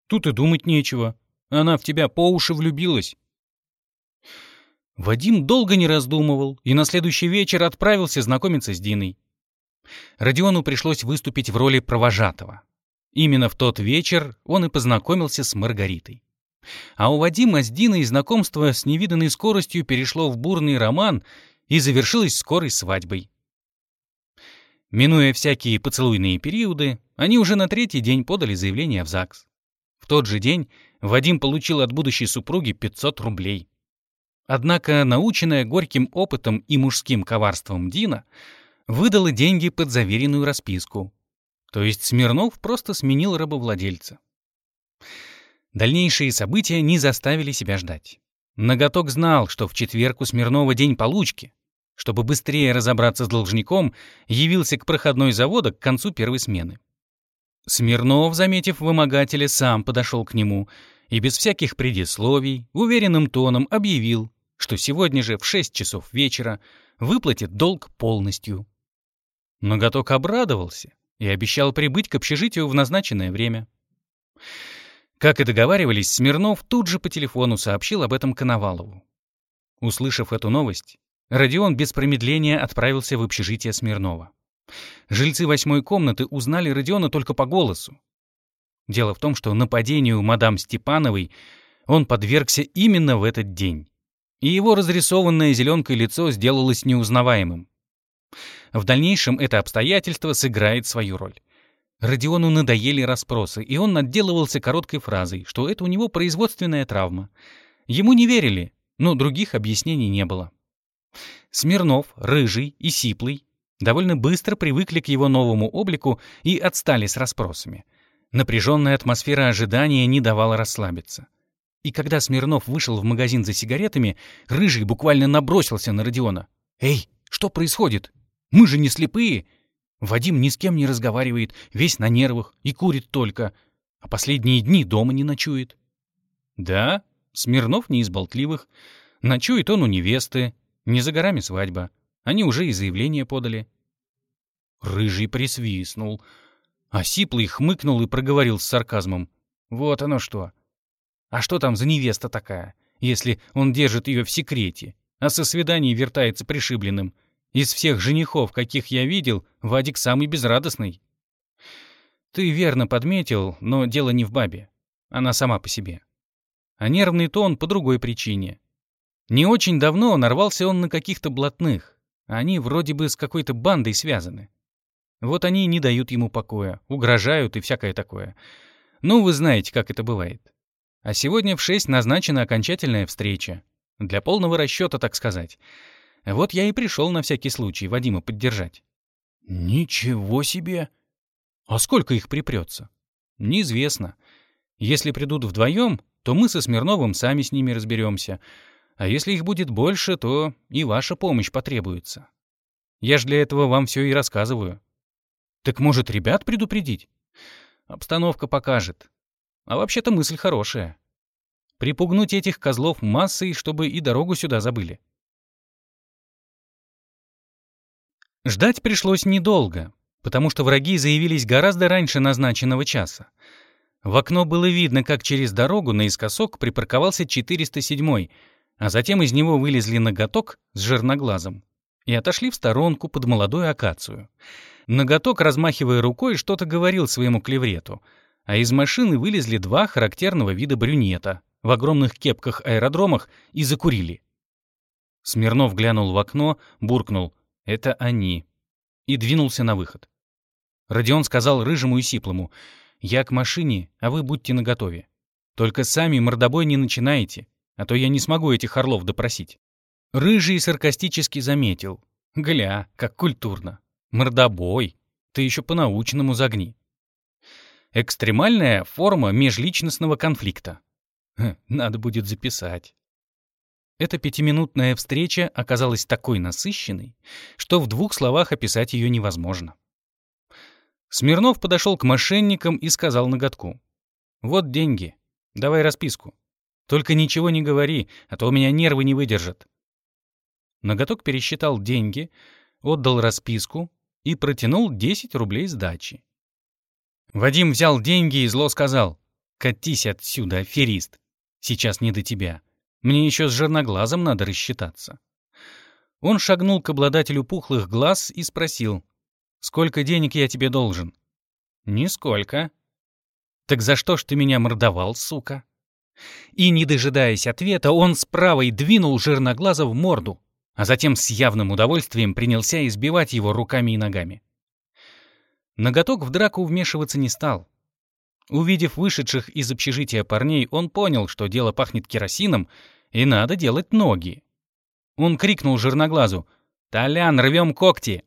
Тут и думать нечего. Она в тебя по уши влюбилась. Вадим долго не раздумывал и на следующий вечер отправился знакомиться с Диной. Родиону пришлось выступить в роли провожатого. Именно в тот вечер он и познакомился с Маргаритой. А у Вадима с Диной знакомство с невиданной скоростью перешло в бурный роман и завершилось скорой свадьбой. Минуя всякие поцелуйные периоды, они уже на третий день подали заявление в ЗАГС. В тот же день Вадим получил от будущей супруги 500 рублей. Однако, наученная горьким опытом и мужским коварством Дина, выдала деньги под заверенную расписку. То есть Смирнов просто сменил рабовладельца. Дальнейшие события не заставили себя ждать. Ноготок знал, что в четверг у Смирнова день получки. Чтобы быстрее разобраться с должником, явился к проходной завода к концу первой смены. Смирнов, заметив вымогателя, сам подошел к нему и без всяких предисловий, уверенным тоном объявил, что сегодня же в 6 часов вечера выплатит долг полностью. Ноготок обрадовался и обещал прибыть к общежитию в назначенное время. Как и договаривались, Смирнов тут же по телефону сообщил об этом Коновалову. Услышав эту новость, Родион без промедления отправился в общежитие Смирнова. Жильцы восьмой комнаты узнали Родиона только по голосу. Дело в том, что нападению мадам Степановой он подвергся именно в этот день, и его разрисованное зеленкой лицо сделалось неузнаваемым. В дальнейшем это обстоятельство сыграет свою роль. Родиону надоели расспросы, и он отделывался короткой фразой, что это у него производственная травма. Ему не верили, но других объяснений не было. Смирнов, рыжий и сиплый довольно быстро привыкли к его новому облику и отстали с расспросами. Напряженная атмосфера ожидания не давала расслабиться. И когда Смирнов вышел в магазин за сигаретами, Рыжий буквально набросился на Родиона. «Эй, что происходит? Мы же не слепые!» Вадим ни с кем не разговаривает, весь на нервах и курит только, а последние дни дома не ночует. Да, Смирнов не из болтливых. Ночует он у невесты, не за горами свадьба. Они уже и заявление подали. Рыжий присвистнул, а Сиплый хмыкнул и проговорил с сарказмом. Вот оно что. А что там за невеста такая, если он держит ее в секрете, а со свиданий вертается пришибленным? Из всех женихов, каких я видел, Вадик самый безрадостный. Ты верно подметил, но дело не в бабе. Она сама по себе. А нервный тон по другой причине. Не очень давно нарвался он на каких-то блатных. Они вроде бы с какой-то бандой связаны. Вот они не дают ему покоя, угрожают и всякое такое. Ну, вы знаете, как это бывает. А сегодня в шесть назначена окончательная встреча. Для полного расчета, так сказать. Вот я и пришел на всякий случай Вадима поддержать. Ничего себе! А сколько их припрется? Неизвестно. Если придут вдвоем, то мы со Смирновым сами с ними разберемся. А если их будет больше, то и ваша помощь потребуется. Я ж для этого вам все и рассказываю. Так может, ребят предупредить? Обстановка покажет. А вообще-то мысль хорошая. Припугнуть этих козлов массой, чтобы и дорогу сюда забыли. Ждать пришлось недолго, потому что враги заявились гораздо раньше назначенного часа. В окно было видно, как через дорогу наискосок припарковался 407-й, а затем из него вылезли ноготок с жирноглазом и отошли в сторонку под молодую акацию. Ноготок, размахивая рукой, что-то говорил своему клеврету, а из машины вылезли два характерного вида брюнета в огромных кепках-аэродромах и закурили. Смирнов глянул в окно, буркнул «Это они» и двинулся на выход. Родион сказал рыжему и сиплому «Я к машине, а вы будьте наготове. Только сами мордобой не начинайте, а то я не смогу этих орлов допросить». Рыжий саркастически заметил. «Гля, как культурно. Мордобой. Ты еще по-научному загни». Экстремальная форма межличностного конфликта. Надо будет записать. Эта пятиминутная встреча оказалась такой насыщенной, что в двух словах описать ее невозможно. Смирнов подошел к мошенникам и сказал ноготку. «Вот деньги. Давай расписку. Только ничего не говори, а то у меня нервы не выдержат». Ноготок пересчитал деньги, отдал расписку и протянул 10 рублей сдачи. Вадим взял деньги и зло сказал. «Катись отсюда, аферист. Сейчас не до тебя. Мне еще с жирноглазом надо рассчитаться». Он шагнул к обладателю пухлых глаз и спросил. «Сколько денег я тебе должен?» «Нисколько». «Так за что ж ты меня мордовал, сука?» И, не дожидаясь ответа, он с правой двинул жирноглаза в морду, а затем с явным удовольствием принялся избивать его руками и ногами. Ноготок в драку вмешиваться не стал. Увидев вышедших из общежития парней, он понял, что дело пахнет керосином, и надо делать ноги. Он крикнул жирноглазу «Толян, рвем когти!»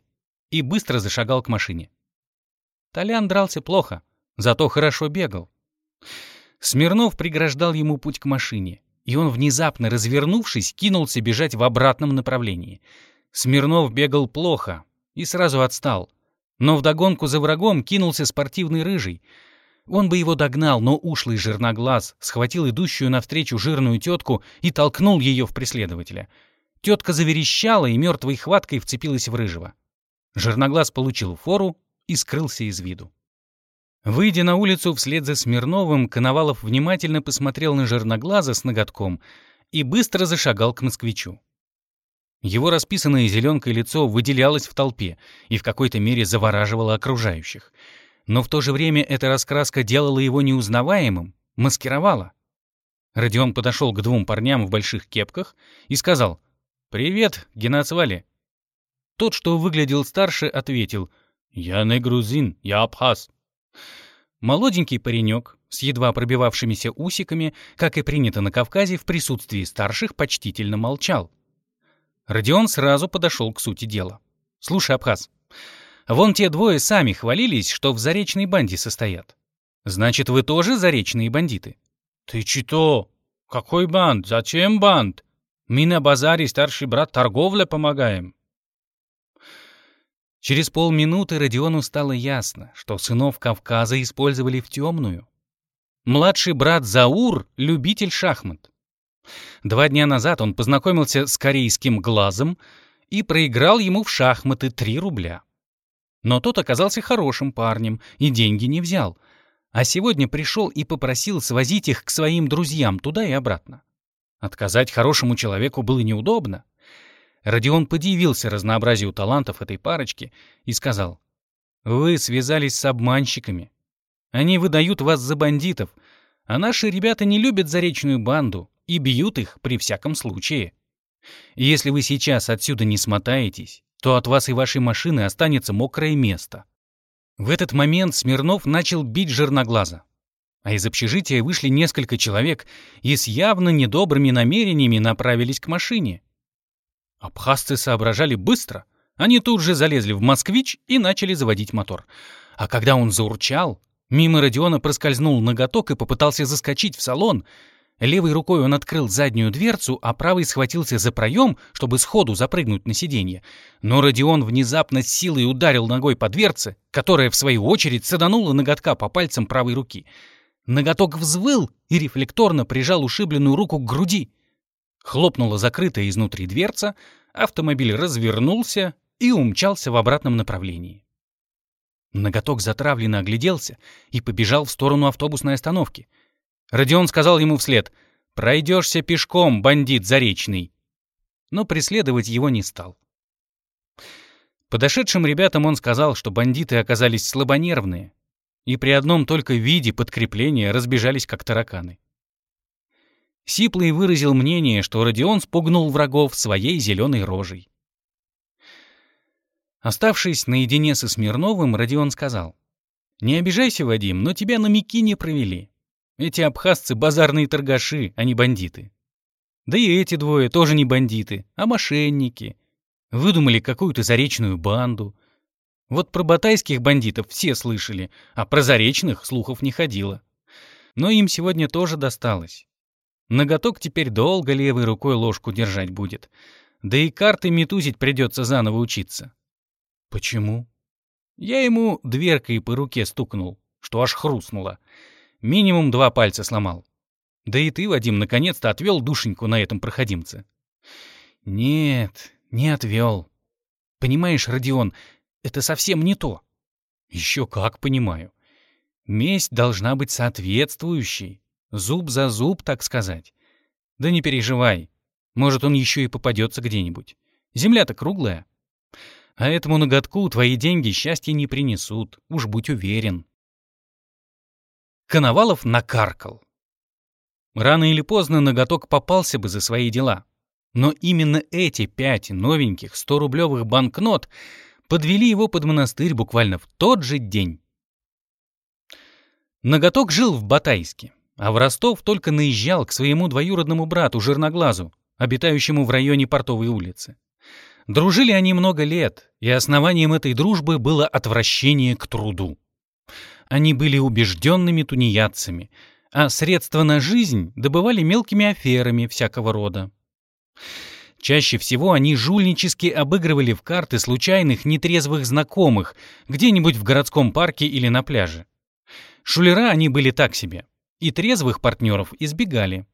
и быстро зашагал к машине. Толян дрался плохо, зато хорошо бегал. Смирнов преграждал ему путь к машине, и он, внезапно развернувшись, кинулся бежать в обратном направлении. Смирнов бегал плохо и сразу отстал, но вдогонку за врагом кинулся спортивный рыжий — он бы его догнал, но ушлый жирноглаз схватил идущую навстречу жирную тетку и толкнул ее в преследователя. Тетка заверещала и мертвой хваткой вцепилась в рыжего. Жирноглаз получил фору и скрылся из виду. Выйдя на улицу вслед за Смирновым, Коновалов внимательно посмотрел на Жирноглаза с ноготком и быстро зашагал к москвичу. Его расписанное зеленкой лицо выделялось в толпе и в какой-то мере завораживало окружающих — но в то же время эта раскраска делала его неузнаваемым, маскировала. Родион подошел к двум парням в больших кепках и сказал «Привет, Генацвали». Тот, что выглядел старше, ответил «Я не грузин, я абхаз». Молоденький паренек с едва пробивавшимися усиками, как и принято на Кавказе, в присутствии старших почтительно молчал. Родион сразу подошел к сути дела. «Слушай, Абхаз, Вон те двое сами хвалились, что в заречной банде состоят. Значит, вы тоже заречные бандиты? Ты чито? Какой банд? Зачем банд? Мы на базаре старший брат торговля помогаем. Через полминуты Родиону стало ясно, что сынов Кавказа использовали в темную. Младший брат Заур — любитель шахмат. Два дня назад он познакомился с корейским глазом и проиграл ему в шахматы 3 рубля. Но тот оказался хорошим парнем и деньги не взял. А сегодня пришел и попросил свозить их к своим друзьям туда и обратно. Отказать хорошему человеку было неудобно. Родион подивился разнообразию талантов этой парочки и сказал, «Вы связались с обманщиками. Они выдают вас за бандитов, а наши ребята не любят заречную банду и бьют их при всяком случае. если вы сейчас отсюда не смотаетесь, то от вас и вашей машины останется мокрое место. В этот момент Смирнов начал бить жирноглаза. А из общежития вышли несколько человек и с явно недобрыми намерениями направились к машине. Абхазцы соображали быстро. Они тут же залезли в «Москвич» и начали заводить мотор. А когда он заурчал, мимо Родиона проскользнул ноготок и попытался заскочить в салон — Левой рукой он открыл заднюю дверцу, а правой схватился за проем, чтобы сходу запрыгнуть на сиденье. Но Родион внезапно с силой ударил ногой по дверце, которая, в свою очередь, саданула ноготка по пальцам правой руки. Ноготок взвыл и рефлекторно прижал ушибленную руку к груди. Хлопнула закрытая изнутри дверца, автомобиль развернулся и умчался в обратном направлении. Ноготок затравленно огляделся и побежал в сторону автобусной остановки. Родион сказал ему вслед «Пройдешься пешком, бандит заречный!» Но преследовать его не стал. Подошедшим ребятам он сказал, что бандиты оказались слабонервные и при одном только виде подкрепления разбежались как тараканы. Сиплый выразил мнение, что Родион спугнул врагов своей зеленой рожей. Оставшись наедине со Смирновым, Родион сказал, «Не обижайся, Вадим, но тебя на Микине провели. Эти абхазцы — базарные торгаши, а не бандиты. Да и эти двое тоже не бандиты, а мошенники. Выдумали какую-то заречную банду. Вот про батайских бандитов все слышали, а про заречных слухов не ходило. Но им сегодня тоже досталось. Ноготок теперь долго левой рукой ложку держать будет. Да и карты метузить придется заново учиться. Почему? Я ему дверкой по руке стукнул, что аж хрустнуло. Минимум два пальца сломал. Да и ты, Вадим, наконец-то отвел душеньку на этом проходимце. Нет, не отвел. Понимаешь, Родион, это совсем не то. Еще как понимаю. Месть должна быть соответствующей. Зуб за зуб, так сказать. Да не переживай. Может, он еще и попадется где-нибудь. Земля-то круглая. А этому ноготку твои деньги счастья не принесут, уж будь уверен. Коновалов накаркал. Рано или поздно ноготок попался бы за свои дела. Но именно эти пять новеньких 100-рублевых банкнот подвели его под монастырь буквально в тот же день. Ноготок жил в Батайске, а в Ростов только наезжал к своему двоюродному брату Жирноглазу, обитающему в районе Портовой улицы. Дружили они много лет, и основанием этой дружбы было отвращение к труду. Они были убежденными тунеядцами, а средства на жизнь добывали мелкими аферами всякого рода. Чаще всего они жульнически обыгрывали в карты случайных нетрезвых знакомых где-нибудь в городском парке или на пляже. Шулера они были так себе, и трезвых партнеров избегали.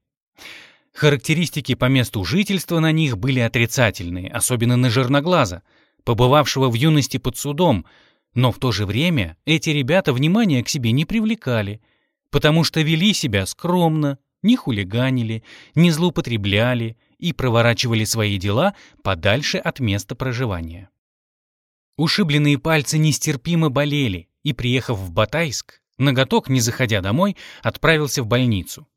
Характеристики по месту жительства на них были отрицательные, особенно на жирноглаза, побывавшего в юности под судом, но в то же время эти ребята внимания к себе не привлекали, потому что вели себя скромно, не хулиганили, не злоупотребляли и проворачивали свои дела подальше от места проживания. Ушибленные пальцы нестерпимо болели, и, приехав в Батайск, ноготок, не заходя домой, отправился в больницу.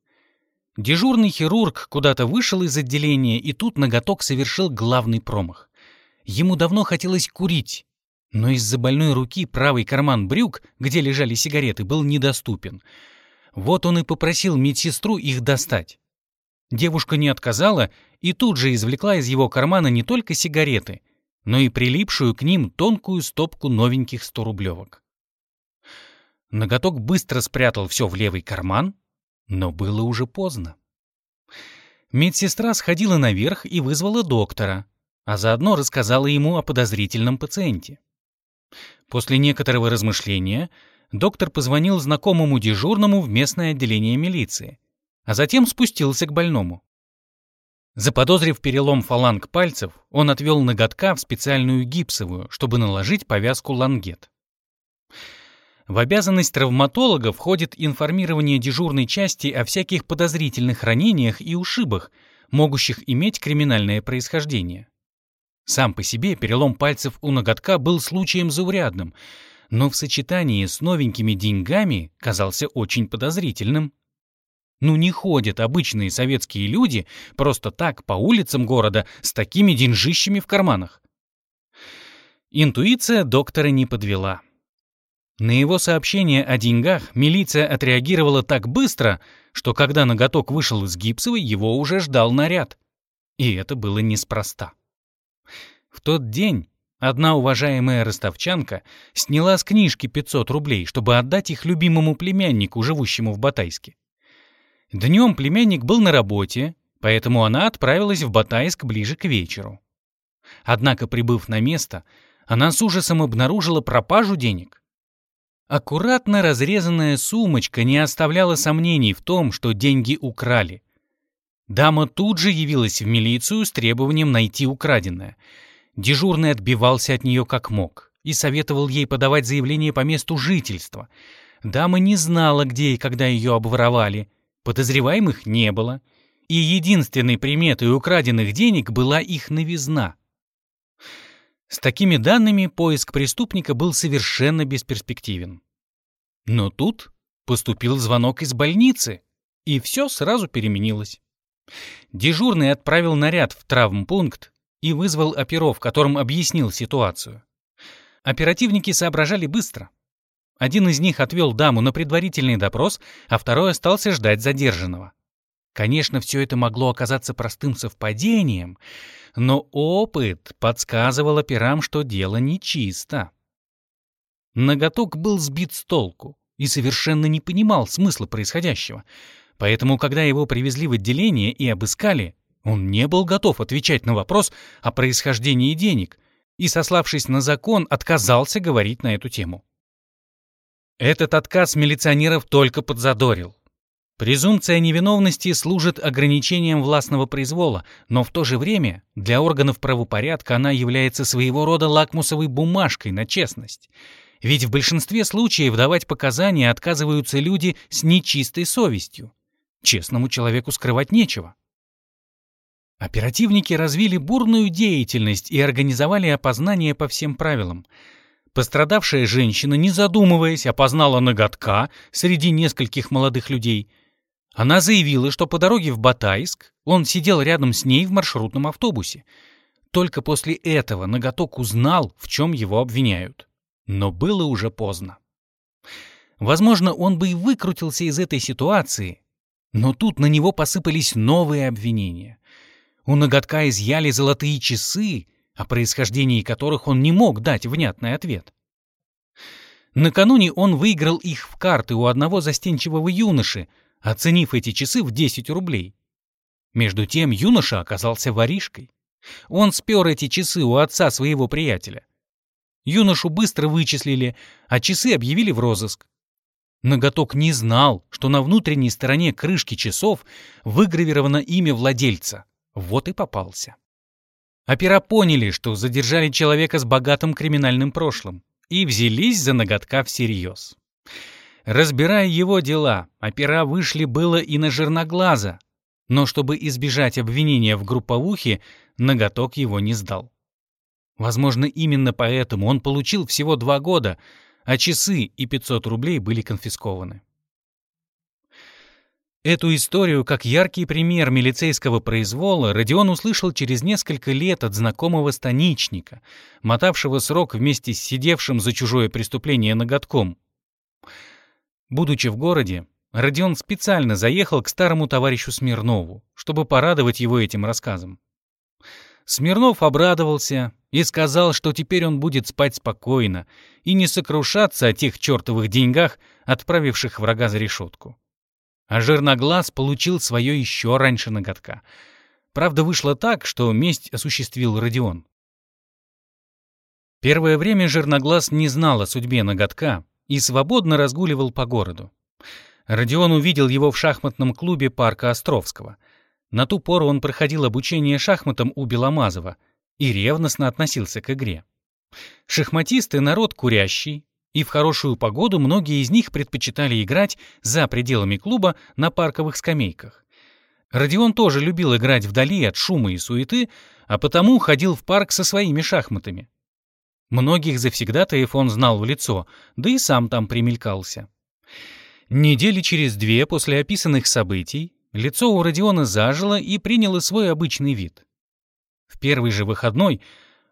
Дежурный хирург куда-то вышел из отделения, и тут ноготок совершил главный промах. Ему давно хотелось курить, но из-за больной руки правый карман брюк, где лежали сигареты, был недоступен. Вот он и попросил медсестру их достать. Девушка не отказала и тут же извлекла из его кармана не только сигареты, но и прилипшую к ним тонкую стопку новеньких сторублевок. Ноготок быстро спрятал все в левый карман, но было уже поздно. Медсестра сходила наверх и вызвала доктора, а заодно рассказала ему о подозрительном пациенте. После некоторого размышления доктор позвонил знакомому дежурному в местное отделение милиции, а затем спустился к больному. Заподозрив перелом фаланг пальцев, он отвел ноготка в специальную гипсовую, чтобы наложить повязку лангет. В обязанность травматолога входит информирование дежурной части о всяких подозрительных ранениях и ушибах, могущих иметь криминальное происхождение. Сам по себе перелом пальцев у ноготка был случаем заурядным, но в сочетании с новенькими деньгами казался очень подозрительным. Ну не ходят обычные советские люди просто так по улицам города с такими деньжищами в карманах. Интуиция доктора не подвела. На его сообщение о деньгах милиция отреагировала так быстро, что когда ноготок вышел из гипсовой, его уже ждал наряд. И это было неспроста. В тот день одна уважаемая ростовчанка сняла с книжки 500 рублей, чтобы отдать их любимому племяннику, живущему в Батайске. Днем племянник был на работе, поэтому она отправилась в Батайск ближе к вечеру. Однако, прибыв на место, она с ужасом обнаружила пропажу денег. Аккуратно разрезанная сумочка не оставляла сомнений в том, что деньги украли. Дама тут же явилась в милицию с требованием найти украденное. Дежурный отбивался от нее как мог и советовал ей подавать заявление по месту жительства. Дама не знала, где и когда ее обворовали. Подозреваемых не было. И единственной приметой украденных денег была их новизна. С такими данными поиск преступника был совершенно бесперспективен. Но тут поступил звонок из больницы, и все сразу переменилось. Дежурный отправил наряд в травмпункт и вызвал оперов, которым объяснил ситуацию. Оперативники соображали быстро. Один из них отвел даму на предварительный допрос, а второй остался ждать задержанного. Конечно, все это могло оказаться простым совпадением, но опыт подсказывал операм, что дело нечисто. Ноготок был сбит с толку и совершенно не понимал смысла происходящего — Поэтому, когда его привезли в отделение и обыскали, он не был готов отвечать на вопрос о происхождении денег и, сославшись на закон, отказался говорить на эту тему. Этот отказ милиционеров только подзадорил. Презумпция невиновности служит ограничением властного произвола, но в то же время для органов правопорядка она является своего рода лакмусовой бумажкой на честность. Ведь в большинстве случаев давать показания отказываются люди с нечистой совестью. Честному человеку скрывать нечего. Оперативники развили бурную деятельность и организовали опознание по всем правилам. Пострадавшая женщина, не задумываясь, опознала ноготка среди нескольких молодых людей. Она заявила, что по дороге в Батайск он сидел рядом с ней в маршрутном автобусе. Только после этого ноготок узнал, в чем его обвиняют. Но было уже поздно. Возможно, он бы и выкрутился из этой ситуации, но тут на него посыпались новые обвинения. У ноготка изъяли золотые часы, о происхождении которых он не мог дать внятный ответ. Накануне он выиграл их в карты у одного застенчивого юноши, оценив эти часы в 10 рублей. Между тем юноша оказался воришкой. Он спер эти часы у отца своего приятеля. Юношу быстро вычислили, а часы объявили в розыск. Ноготок не знал, что на внутренней стороне крышки часов выгравировано имя владельца. Вот и попался. Опера поняли, что задержали человека с богатым криминальным прошлым, и взялись за ноготка всерьез. Разбирая его дела, опера вышли было и на жирноглаза, но чтобы избежать обвинения в групповухе, ноготок его не сдал. Возможно, именно поэтому он получил всего два года — а часы и 500 рублей были конфискованы. Эту историю, как яркий пример милицейского произвола, Родион услышал через несколько лет от знакомого станичника, мотавшего срок вместе с сидевшим за чужое преступление ноготком. Будучи в городе, Родион специально заехал к старому товарищу Смирнову, чтобы порадовать его этим рассказом. Смирнов обрадовался и сказал, что теперь он будет спать спокойно и не сокрушаться о тех чертовых деньгах, отправивших врага за решетку. А жирноглаз получил свое еще раньше ноготка. Правда, вышло так, что месть осуществил Родион. Первое время жирноглаз не знал о судьбе ноготка и свободно разгуливал по городу. Родион увидел его в шахматном клубе парка Островского — на ту пору он проходил обучение шахматам у Беломазова и ревностно относился к игре. Шахматисты — народ курящий, и в хорошую погоду многие из них предпочитали играть за пределами клуба на парковых скамейках. Родион тоже любил играть вдали от шума и суеты, а потому ходил в парк со своими шахматами. Многих завсегдатаев он знал в лицо, да и сам там примелькался. Недели через две после описанных событий Лицо у Родиона зажило и приняло свой обычный вид. В первый же выходной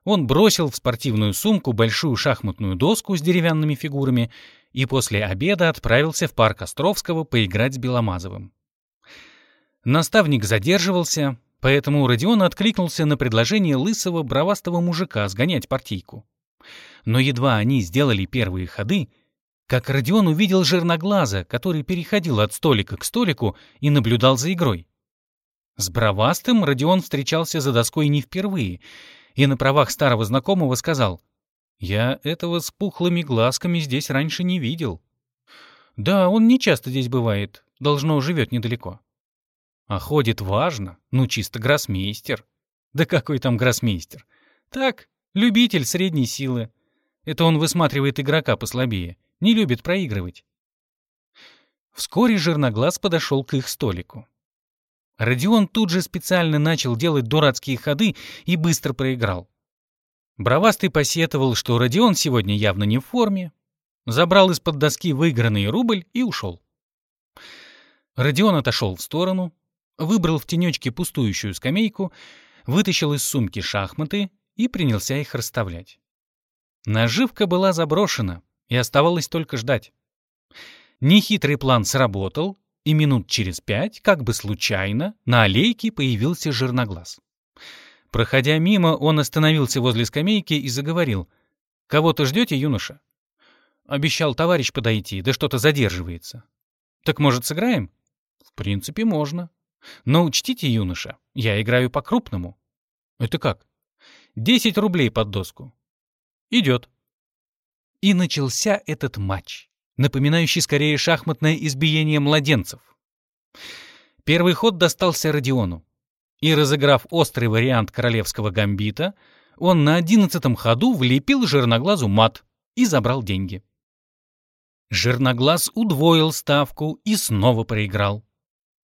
он бросил в спортивную сумку большую шахматную доску с деревянными фигурами и после обеда отправился в парк Островского поиграть с Беломазовым. Наставник задерживался, поэтому Родион откликнулся на предложение лысого бровастого мужика сгонять партийку. Но едва они сделали первые ходы, как Родион увидел жирноглаза, который переходил от столика к столику и наблюдал за игрой. С бровастым Родион встречался за доской не впервые и на правах старого знакомого сказал Я этого с пухлыми глазками здесь раньше не видел. Да, он не часто здесь бывает, должно, живет недалеко. А ходит важно, ну чисто гроссмейстер. Да какой там гроссмейстер? Так, любитель средней силы. Это он высматривает игрока послабее, не любит проигрывать. Вскоре жирноглаз подошел к их столику. Родион тут же специально начал делать дурацкие ходы и быстро проиграл. Бравастый посетовал, что Родион сегодня явно не в форме, забрал из-под доски выигранный рубль и ушел. Родион отошел в сторону, выбрал в тенечке пустующую скамейку, вытащил из сумки шахматы и принялся их расставлять. Наживка была заброшена, и оставалось только ждать. Нехитрый план сработал, и минут через пять, как бы случайно, на аллейке появился жирноглаз. Проходя мимо, он остановился возле скамейки и заговорил. «Кого-то ждете, юноша?» «Обещал товарищ подойти, да что-то задерживается». «Так, может, сыграем?» «В принципе, можно. Но учтите, юноша, я играю по-крупному». «Это как?» «Десять рублей под доску». «Идет». И начался этот матч, напоминающий скорее шахматное избиение младенцев. Первый ход достался Родиону. И, разыграв острый вариант королевского гамбита, он на одиннадцатом ходу влепил жирноглазу мат и забрал деньги. Жирноглаз удвоил ставку и снова проиграл.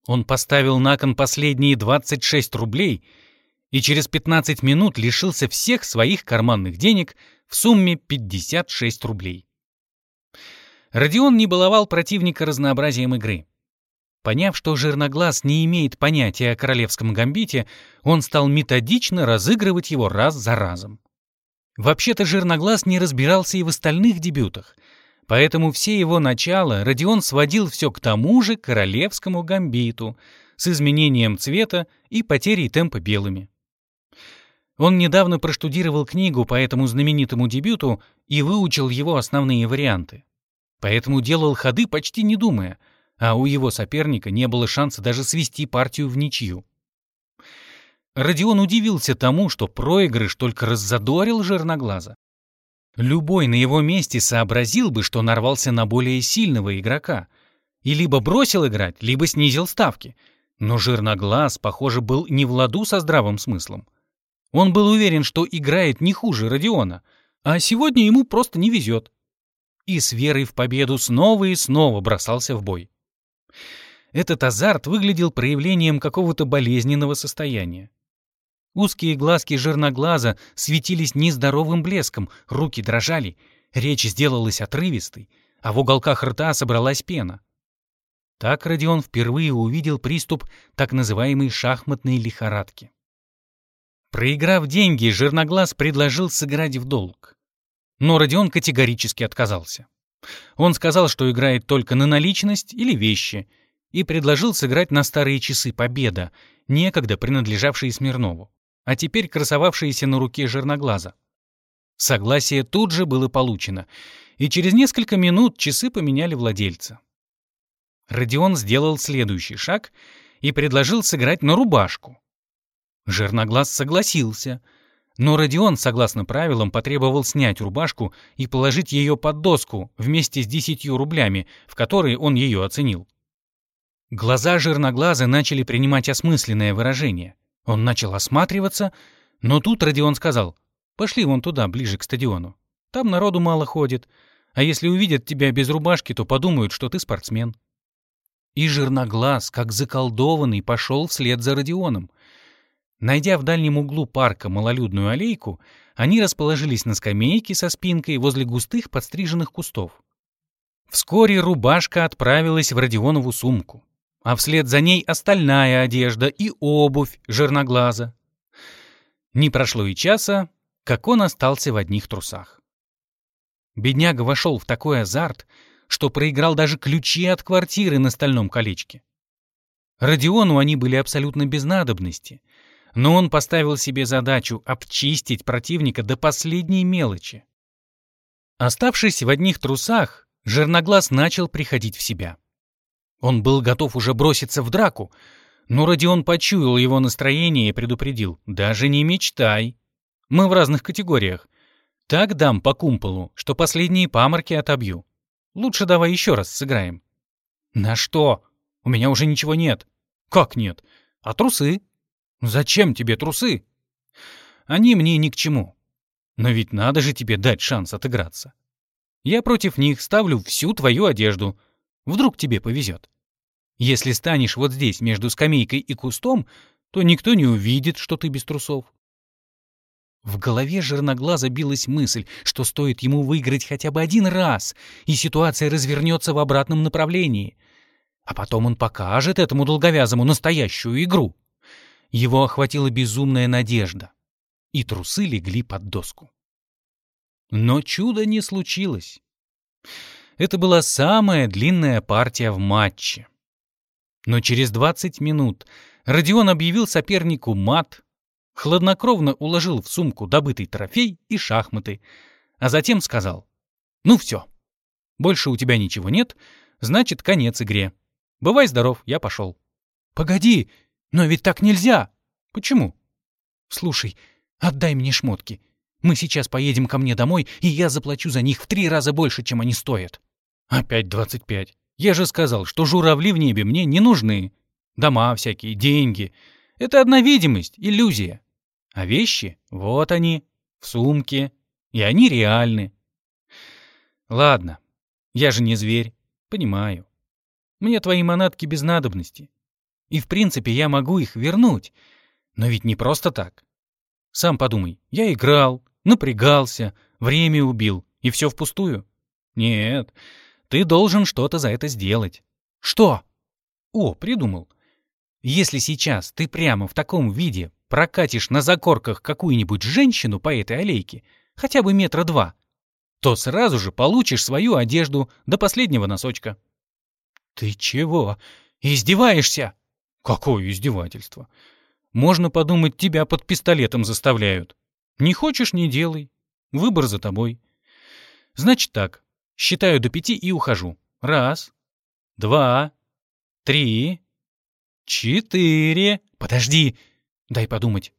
Он поставил на кон последние 26 рублей и через 15 минут лишился всех своих карманных денег в сумме 56 рублей. Родион не баловал противника разнообразием игры. Поняв, что жирноглаз не имеет понятия о королевском гамбите, он стал методично разыгрывать его раз за разом. Вообще-то жирноглаз не разбирался и в остальных дебютах, поэтому все его начала Родион сводил все к тому же королевскому гамбиту с изменением цвета и потерей темпа белыми. Он недавно проштудировал книгу по этому знаменитому дебюту и выучил его основные варианты. Поэтому делал ходы почти не думая — а у его соперника не было шанса даже свести партию в ничью. Родион удивился тому, что проигрыш только раззадорил жирноглаза. Любой на его месте сообразил бы, что нарвался на более сильного игрока. И либо бросил играть, либо снизил ставки. Но жирноглаз, похоже, был не в ладу со здравым смыслом. Он был уверен, что играет не хуже Родиона, а сегодня ему просто не везет. И с верой в победу снова и снова бросался в бой. Этот азарт выглядел проявлением какого-то болезненного состояния. Узкие глазки жирноглаза светились нездоровым блеском, руки дрожали, речь сделалась отрывистой, а в уголках рта собралась пена. Так Родион впервые увидел приступ так называемой шахматной лихорадки. Проиграв деньги, жирноглаз предложил сыграть в долг. Но Родион категорически отказался. Он сказал, что играет только на наличность или вещи, и предложил сыграть на старые часы «Победа», некогда принадлежавшие Смирнову, а теперь красовавшиеся на руке жирноглаза. Согласие тут же было получено, и через несколько минут часы поменяли владельца. Родион сделал следующий шаг и предложил сыграть на рубашку. Жирноглаз согласился — но Родион, согласно правилам, потребовал снять рубашку и положить ее под доску вместе с десятью рублями, в которые он ее оценил. Глаза жирноглаза начали принимать осмысленное выражение. Он начал осматриваться, но тут Родион сказал, «Пошли вон туда, ближе к стадиону. Там народу мало ходит, а если увидят тебя без рубашки, то подумают, что ты спортсмен». И жирноглаз, как заколдованный, пошел вслед за Родионом. Найдя в дальнем углу парка малолюдную аллейку, они расположились на скамейке со спинкой возле густых подстриженных кустов. Вскоре рубашка отправилась в Родионову сумку, а вслед за ней остальная одежда и обувь жирноглаза. Не прошло и часа, как он остался в одних трусах. Бедняга вошел в такой азарт, что проиграл даже ключи от квартиры на стальном колечке. Родиону они были абсолютно без надобности — но он поставил себе задачу обчистить противника до последней мелочи. Оставшись в одних трусах, Жерноглаз начал приходить в себя. Он был готов уже броситься в драку, но Родион почуял его настроение и предупредил. «Даже не мечтай. Мы в разных категориях. Так дам по кумполу, что последние паморки отобью. Лучше давай еще раз сыграем. На что? У меня уже ничего нет. Как нет? А трусы? Зачем тебе трусы? Они мне ни к чему. Но ведь надо же тебе дать шанс отыграться. Я против них ставлю всю твою одежду. Вдруг тебе повезет. Если станешь вот здесь между скамейкой и кустом, то никто не увидит, что ты без трусов. В голове жирноглаза билась мысль, что стоит ему выиграть хотя бы один раз, и ситуация развернется в обратном направлении. А потом он покажет этому долговязому настоящую игру. Его охватила безумная надежда, и трусы легли под доску. Но чуда не случилось. Это была самая длинная партия в матче. Но через 20 минут Родион объявил сопернику мат, хладнокровно уложил в сумку добытый трофей и шахматы, а затем сказал «Ну все, больше у тебя ничего нет, значит, конец игре. Бывай здоров, я пошел». «Погоди, но ведь так нельзя!» «Почему?» «Слушай, отдай мне шмотки. Мы сейчас поедем ко мне домой, и я заплачу за них в три раза больше, чем они стоят». «Опять двадцать пять. Я же сказал, что журавли в небе мне не нужны. Дома всякие, деньги. Это одна видимость, иллюзия. А вещи, вот они, в сумке, и они реальны. Ладно, я же не зверь, понимаю. Мне твои манатки без надобности. И в принципе я могу их вернуть. Но ведь не просто так. Сам подумай, я играл, напрягался, время убил, и все впустую. Нет, ты должен что-то за это сделать. Что? О, придумал. Если сейчас ты прямо в таком виде прокатишь на закорках какую-нибудь женщину по этой аллейке, хотя бы метра два, то сразу же получишь свою одежду до последнего носочка. Ты чего? Издеваешься? Какое издевательство? Можно подумать, тебя под пистолетом заставляют. Не хочешь — не делай. Выбор за тобой. Значит так, Считаю до пяти и ухожу. Раз, два, три, четыре. Подожди, дай подумать.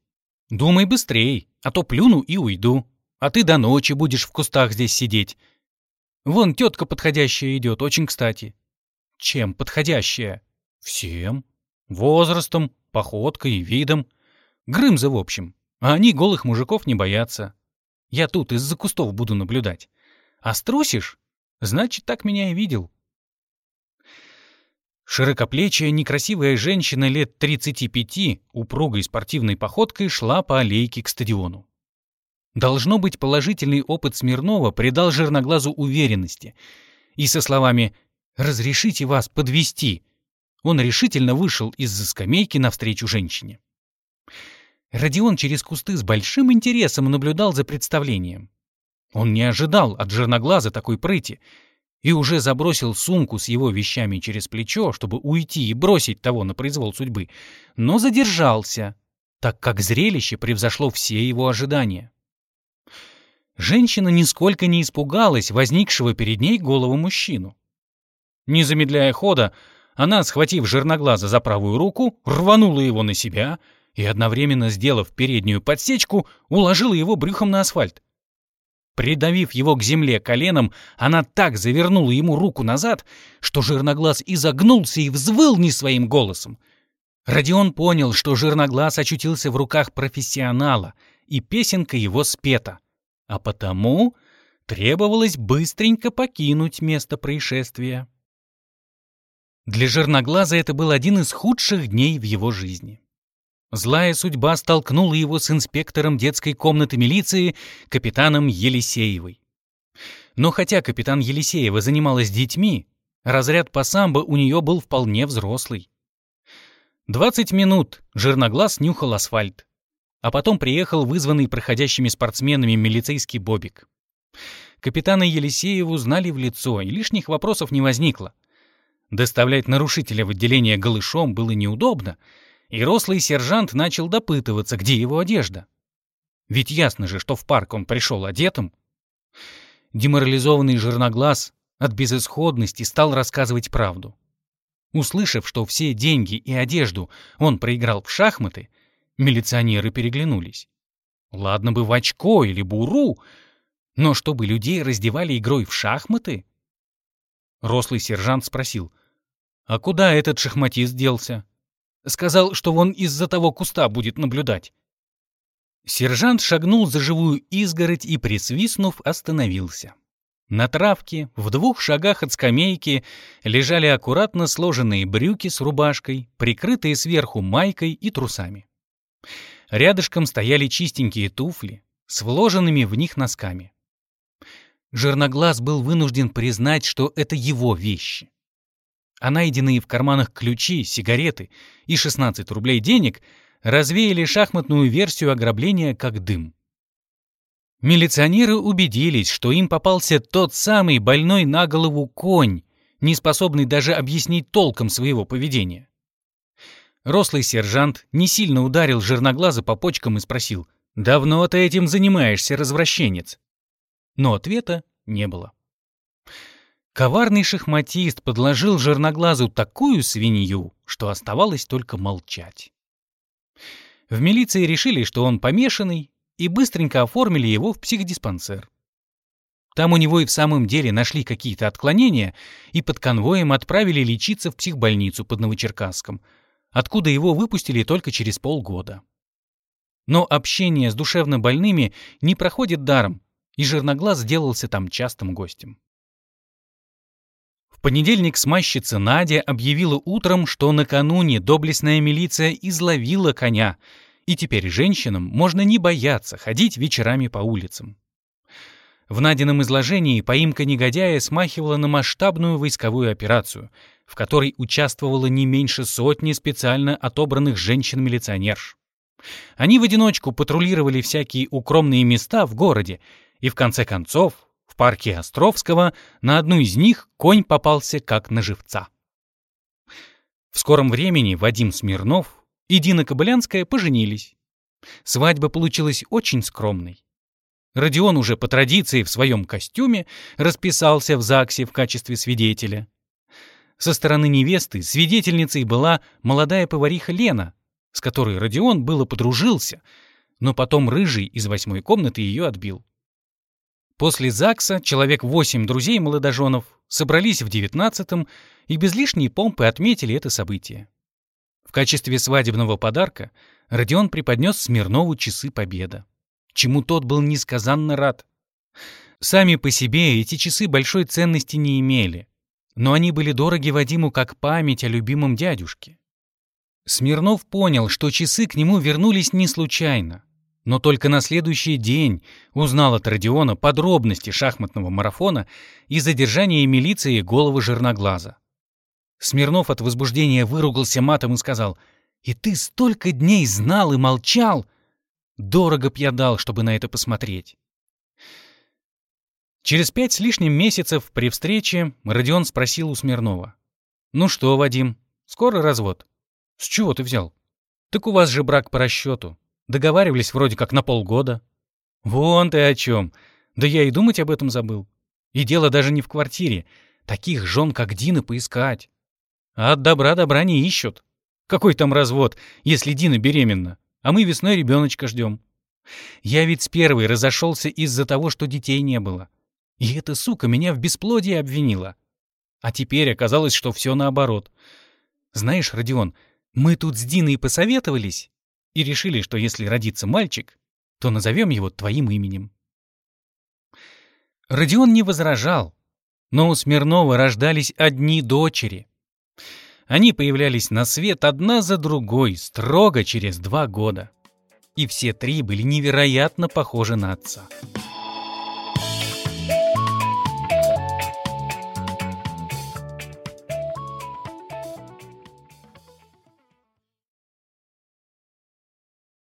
Думай быстрей, а то плюну и уйду. А ты до ночи будешь в кустах здесь сидеть. Вон тетка подходящая идет, очень кстати. Чем подходящая? Всем. Возрастом, походкой и видом. Грымза, в общем. А они голых мужиков не боятся. Я тут из-за кустов буду наблюдать. А струсишь? Значит, так меня и видел. Широкоплечая некрасивая женщина лет 35, упругой спортивной походкой, шла по аллейке к стадиону. Должно быть, положительный опыт Смирнова придал жирноглазу уверенности. И со словами «Разрешите вас подвести он решительно вышел из-за скамейки навстречу женщине. Родион через кусты с большим интересом наблюдал за представлением. Он не ожидал от жирноглаза такой прыти и уже забросил сумку с его вещами через плечо, чтобы уйти и бросить того на произвол судьбы, но задержался, так как зрелище превзошло все его ожидания. Женщина нисколько не испугалась возникшего перед ней голову мужчину. Не замедляя хода, она, схватив жирноглаза за правую руку, рванула его на себя и, одновременно сделав переднюю подсечку, уложила его брюхом на асфальт. Придавив его к земле коленом, она так завернула ему руку назад, что жирноглаз изогнулся и взвыл не своим голосом. Родион понял, что жирноглаз очутился в руках профессионала, и песенка его спета. А потому требовалось быстренько покинуть место происшествия. Для жирноглаза это был один из худших дней в его жизни. Злая судьба столкнула его с инспектором детской комнаты милиции, капитаном Елисеевой. Но хотя капитан Елисеева занималась детьми, разряд по самбо у нее был вполне взрослый. Двадцать минут жирноглаз нюхал асфальт, а потом приехал вызванный проходящими спортсменами милицейский бобик. Капитана Елисееву знали в лицо, и лишних вопросов не возникло. Доставлять нарушителя в отделение голышом было неудобно — и рослый сержант начал допытываться, где его одежда. Ведь ясно же, что в парк он пришел одетым. Деморализованный жирноглаз от безысходности стал рассказывать правду. Услышав, что все деньги и одежду он проиграл в шахматы, милиционеры переглянулись. Ладно бы в очко или буру, Но чтобы людей раздевали игрой в шахматы? Рослый сержант спросил, «А куда этот шахматист делся?» Сказал, что вон из-за того куста будет наблюдать. Сержант шагнул за живую изгородь и, присвистнув, остановился. На травке, в двух шагах от скамейки, лежали аккуратно сложенные брюки с рубашкой, прикрытые сверху майкой и трусами. Рядышком стояли чистенькие туфли с вложенными в них носками. Жирноглаз был вынужден признать, что это его вещи. А найденные в карманах ключи, сигареты и 16 рублей денег развеяли шахматную версию ограбления как дым. Милиционеры убедились, что им попался тот самый больной на голову конь, не способный даже объяснить толком своего поведения. Рослый сержант не сильно ударил жирноглаза по почкам и спросил, «Давно ты этим занимаешься, развращенец?» Но ответа не было. Коварный шахматист подложил жирноглазу такую свинью, что оставалось только молчать. В милиции решили, что он помешанный, и быстренько оформили его в психдиспансер. Там у него и в самом деле нашли какие-то отклонения и под конвоем отправили лечиться в психбольницу под Новочеркасском, откуда его выпустили только через полгода. Но общение с душевно больными не проходит даром, и Жирноглаз сделался там частым гостем. Понедельник смащица Надя объявила утром, что накануне доблестная милиция изловила коня — и теперь женщинам можно не бояться ходить вечерами по улицам. В Надином изложении поимка негодяя смахивала на масштабную войсковую операцию, в которой участвовало не меньше сотни специально отобранных женщин-милиционерш. Они в одиночку патрулировали всякие укромные места в городе, и в конце концов, парке Островского на одну из них конь попался как на живца. В скором времени Вадим Смирнов и Дина Кобылянская поженились. Свадьба получилась очень скромной. Родион уже по традиции в своем костюме расписался в ЗАГСе в качестве свидетеля. Со стороны невесты свидетельницей была молодая повариха Лена, с которой Родион было подружился, но потом Рыжий из восьмой комнаты ее отбил. После ЗАГСа человек восемь друзей молодоженов собрались в девятнадцатом и без лишней помпы отметили это событие. В качестве свадебного подарка Родион преподнес Смирнову часы Победа, чему тот был несказанно рад. Сами по себе эти часы большой ценности не имели, но они были дороги Вадиму как память о любимом дядюшке. Смирнов понял, что часы к нему вернулись не случайно, но только на следующий день узнал от Родиона подробности шахматного марафона и задержания милиции головы Жирноглаза. Смирнов от возбуждения выругался матом и сказал, «И ты столько дней знал и молчал! Дорого б я дал, чтобы на это посмотреть». Через пять с лишним месяцев при встрече Родион спросил у Смирнова, «Ну что, Вадим, скоро развод?» «С чего ты взял?» «Так у вас же брак по расчету. Договаривались вроде как на полгода». «Вон ты о чем. Да я и думать об этом забыл. И дело даже не в квартире. Таких жен, как Дина, поискать. А от добра добра не ищут. Какой там развод, если Дина беременна, а мы весной ребеночка ждем? Я ведь с первой разошелся из-за того, что детей не было. И эта сука меня в бесплодии обвинила. А теперь оказалось, что все наоборот. Знаешь, Родион, мы тут с Диной посоветовались и решили, что если родится мальчик, то назовем его твоим именем. Родион не возражал, но у Смирнова рождались одни дочери. Они появлялись на свет одна за другой, строго через два года. И все три были невероятно похожи на отца.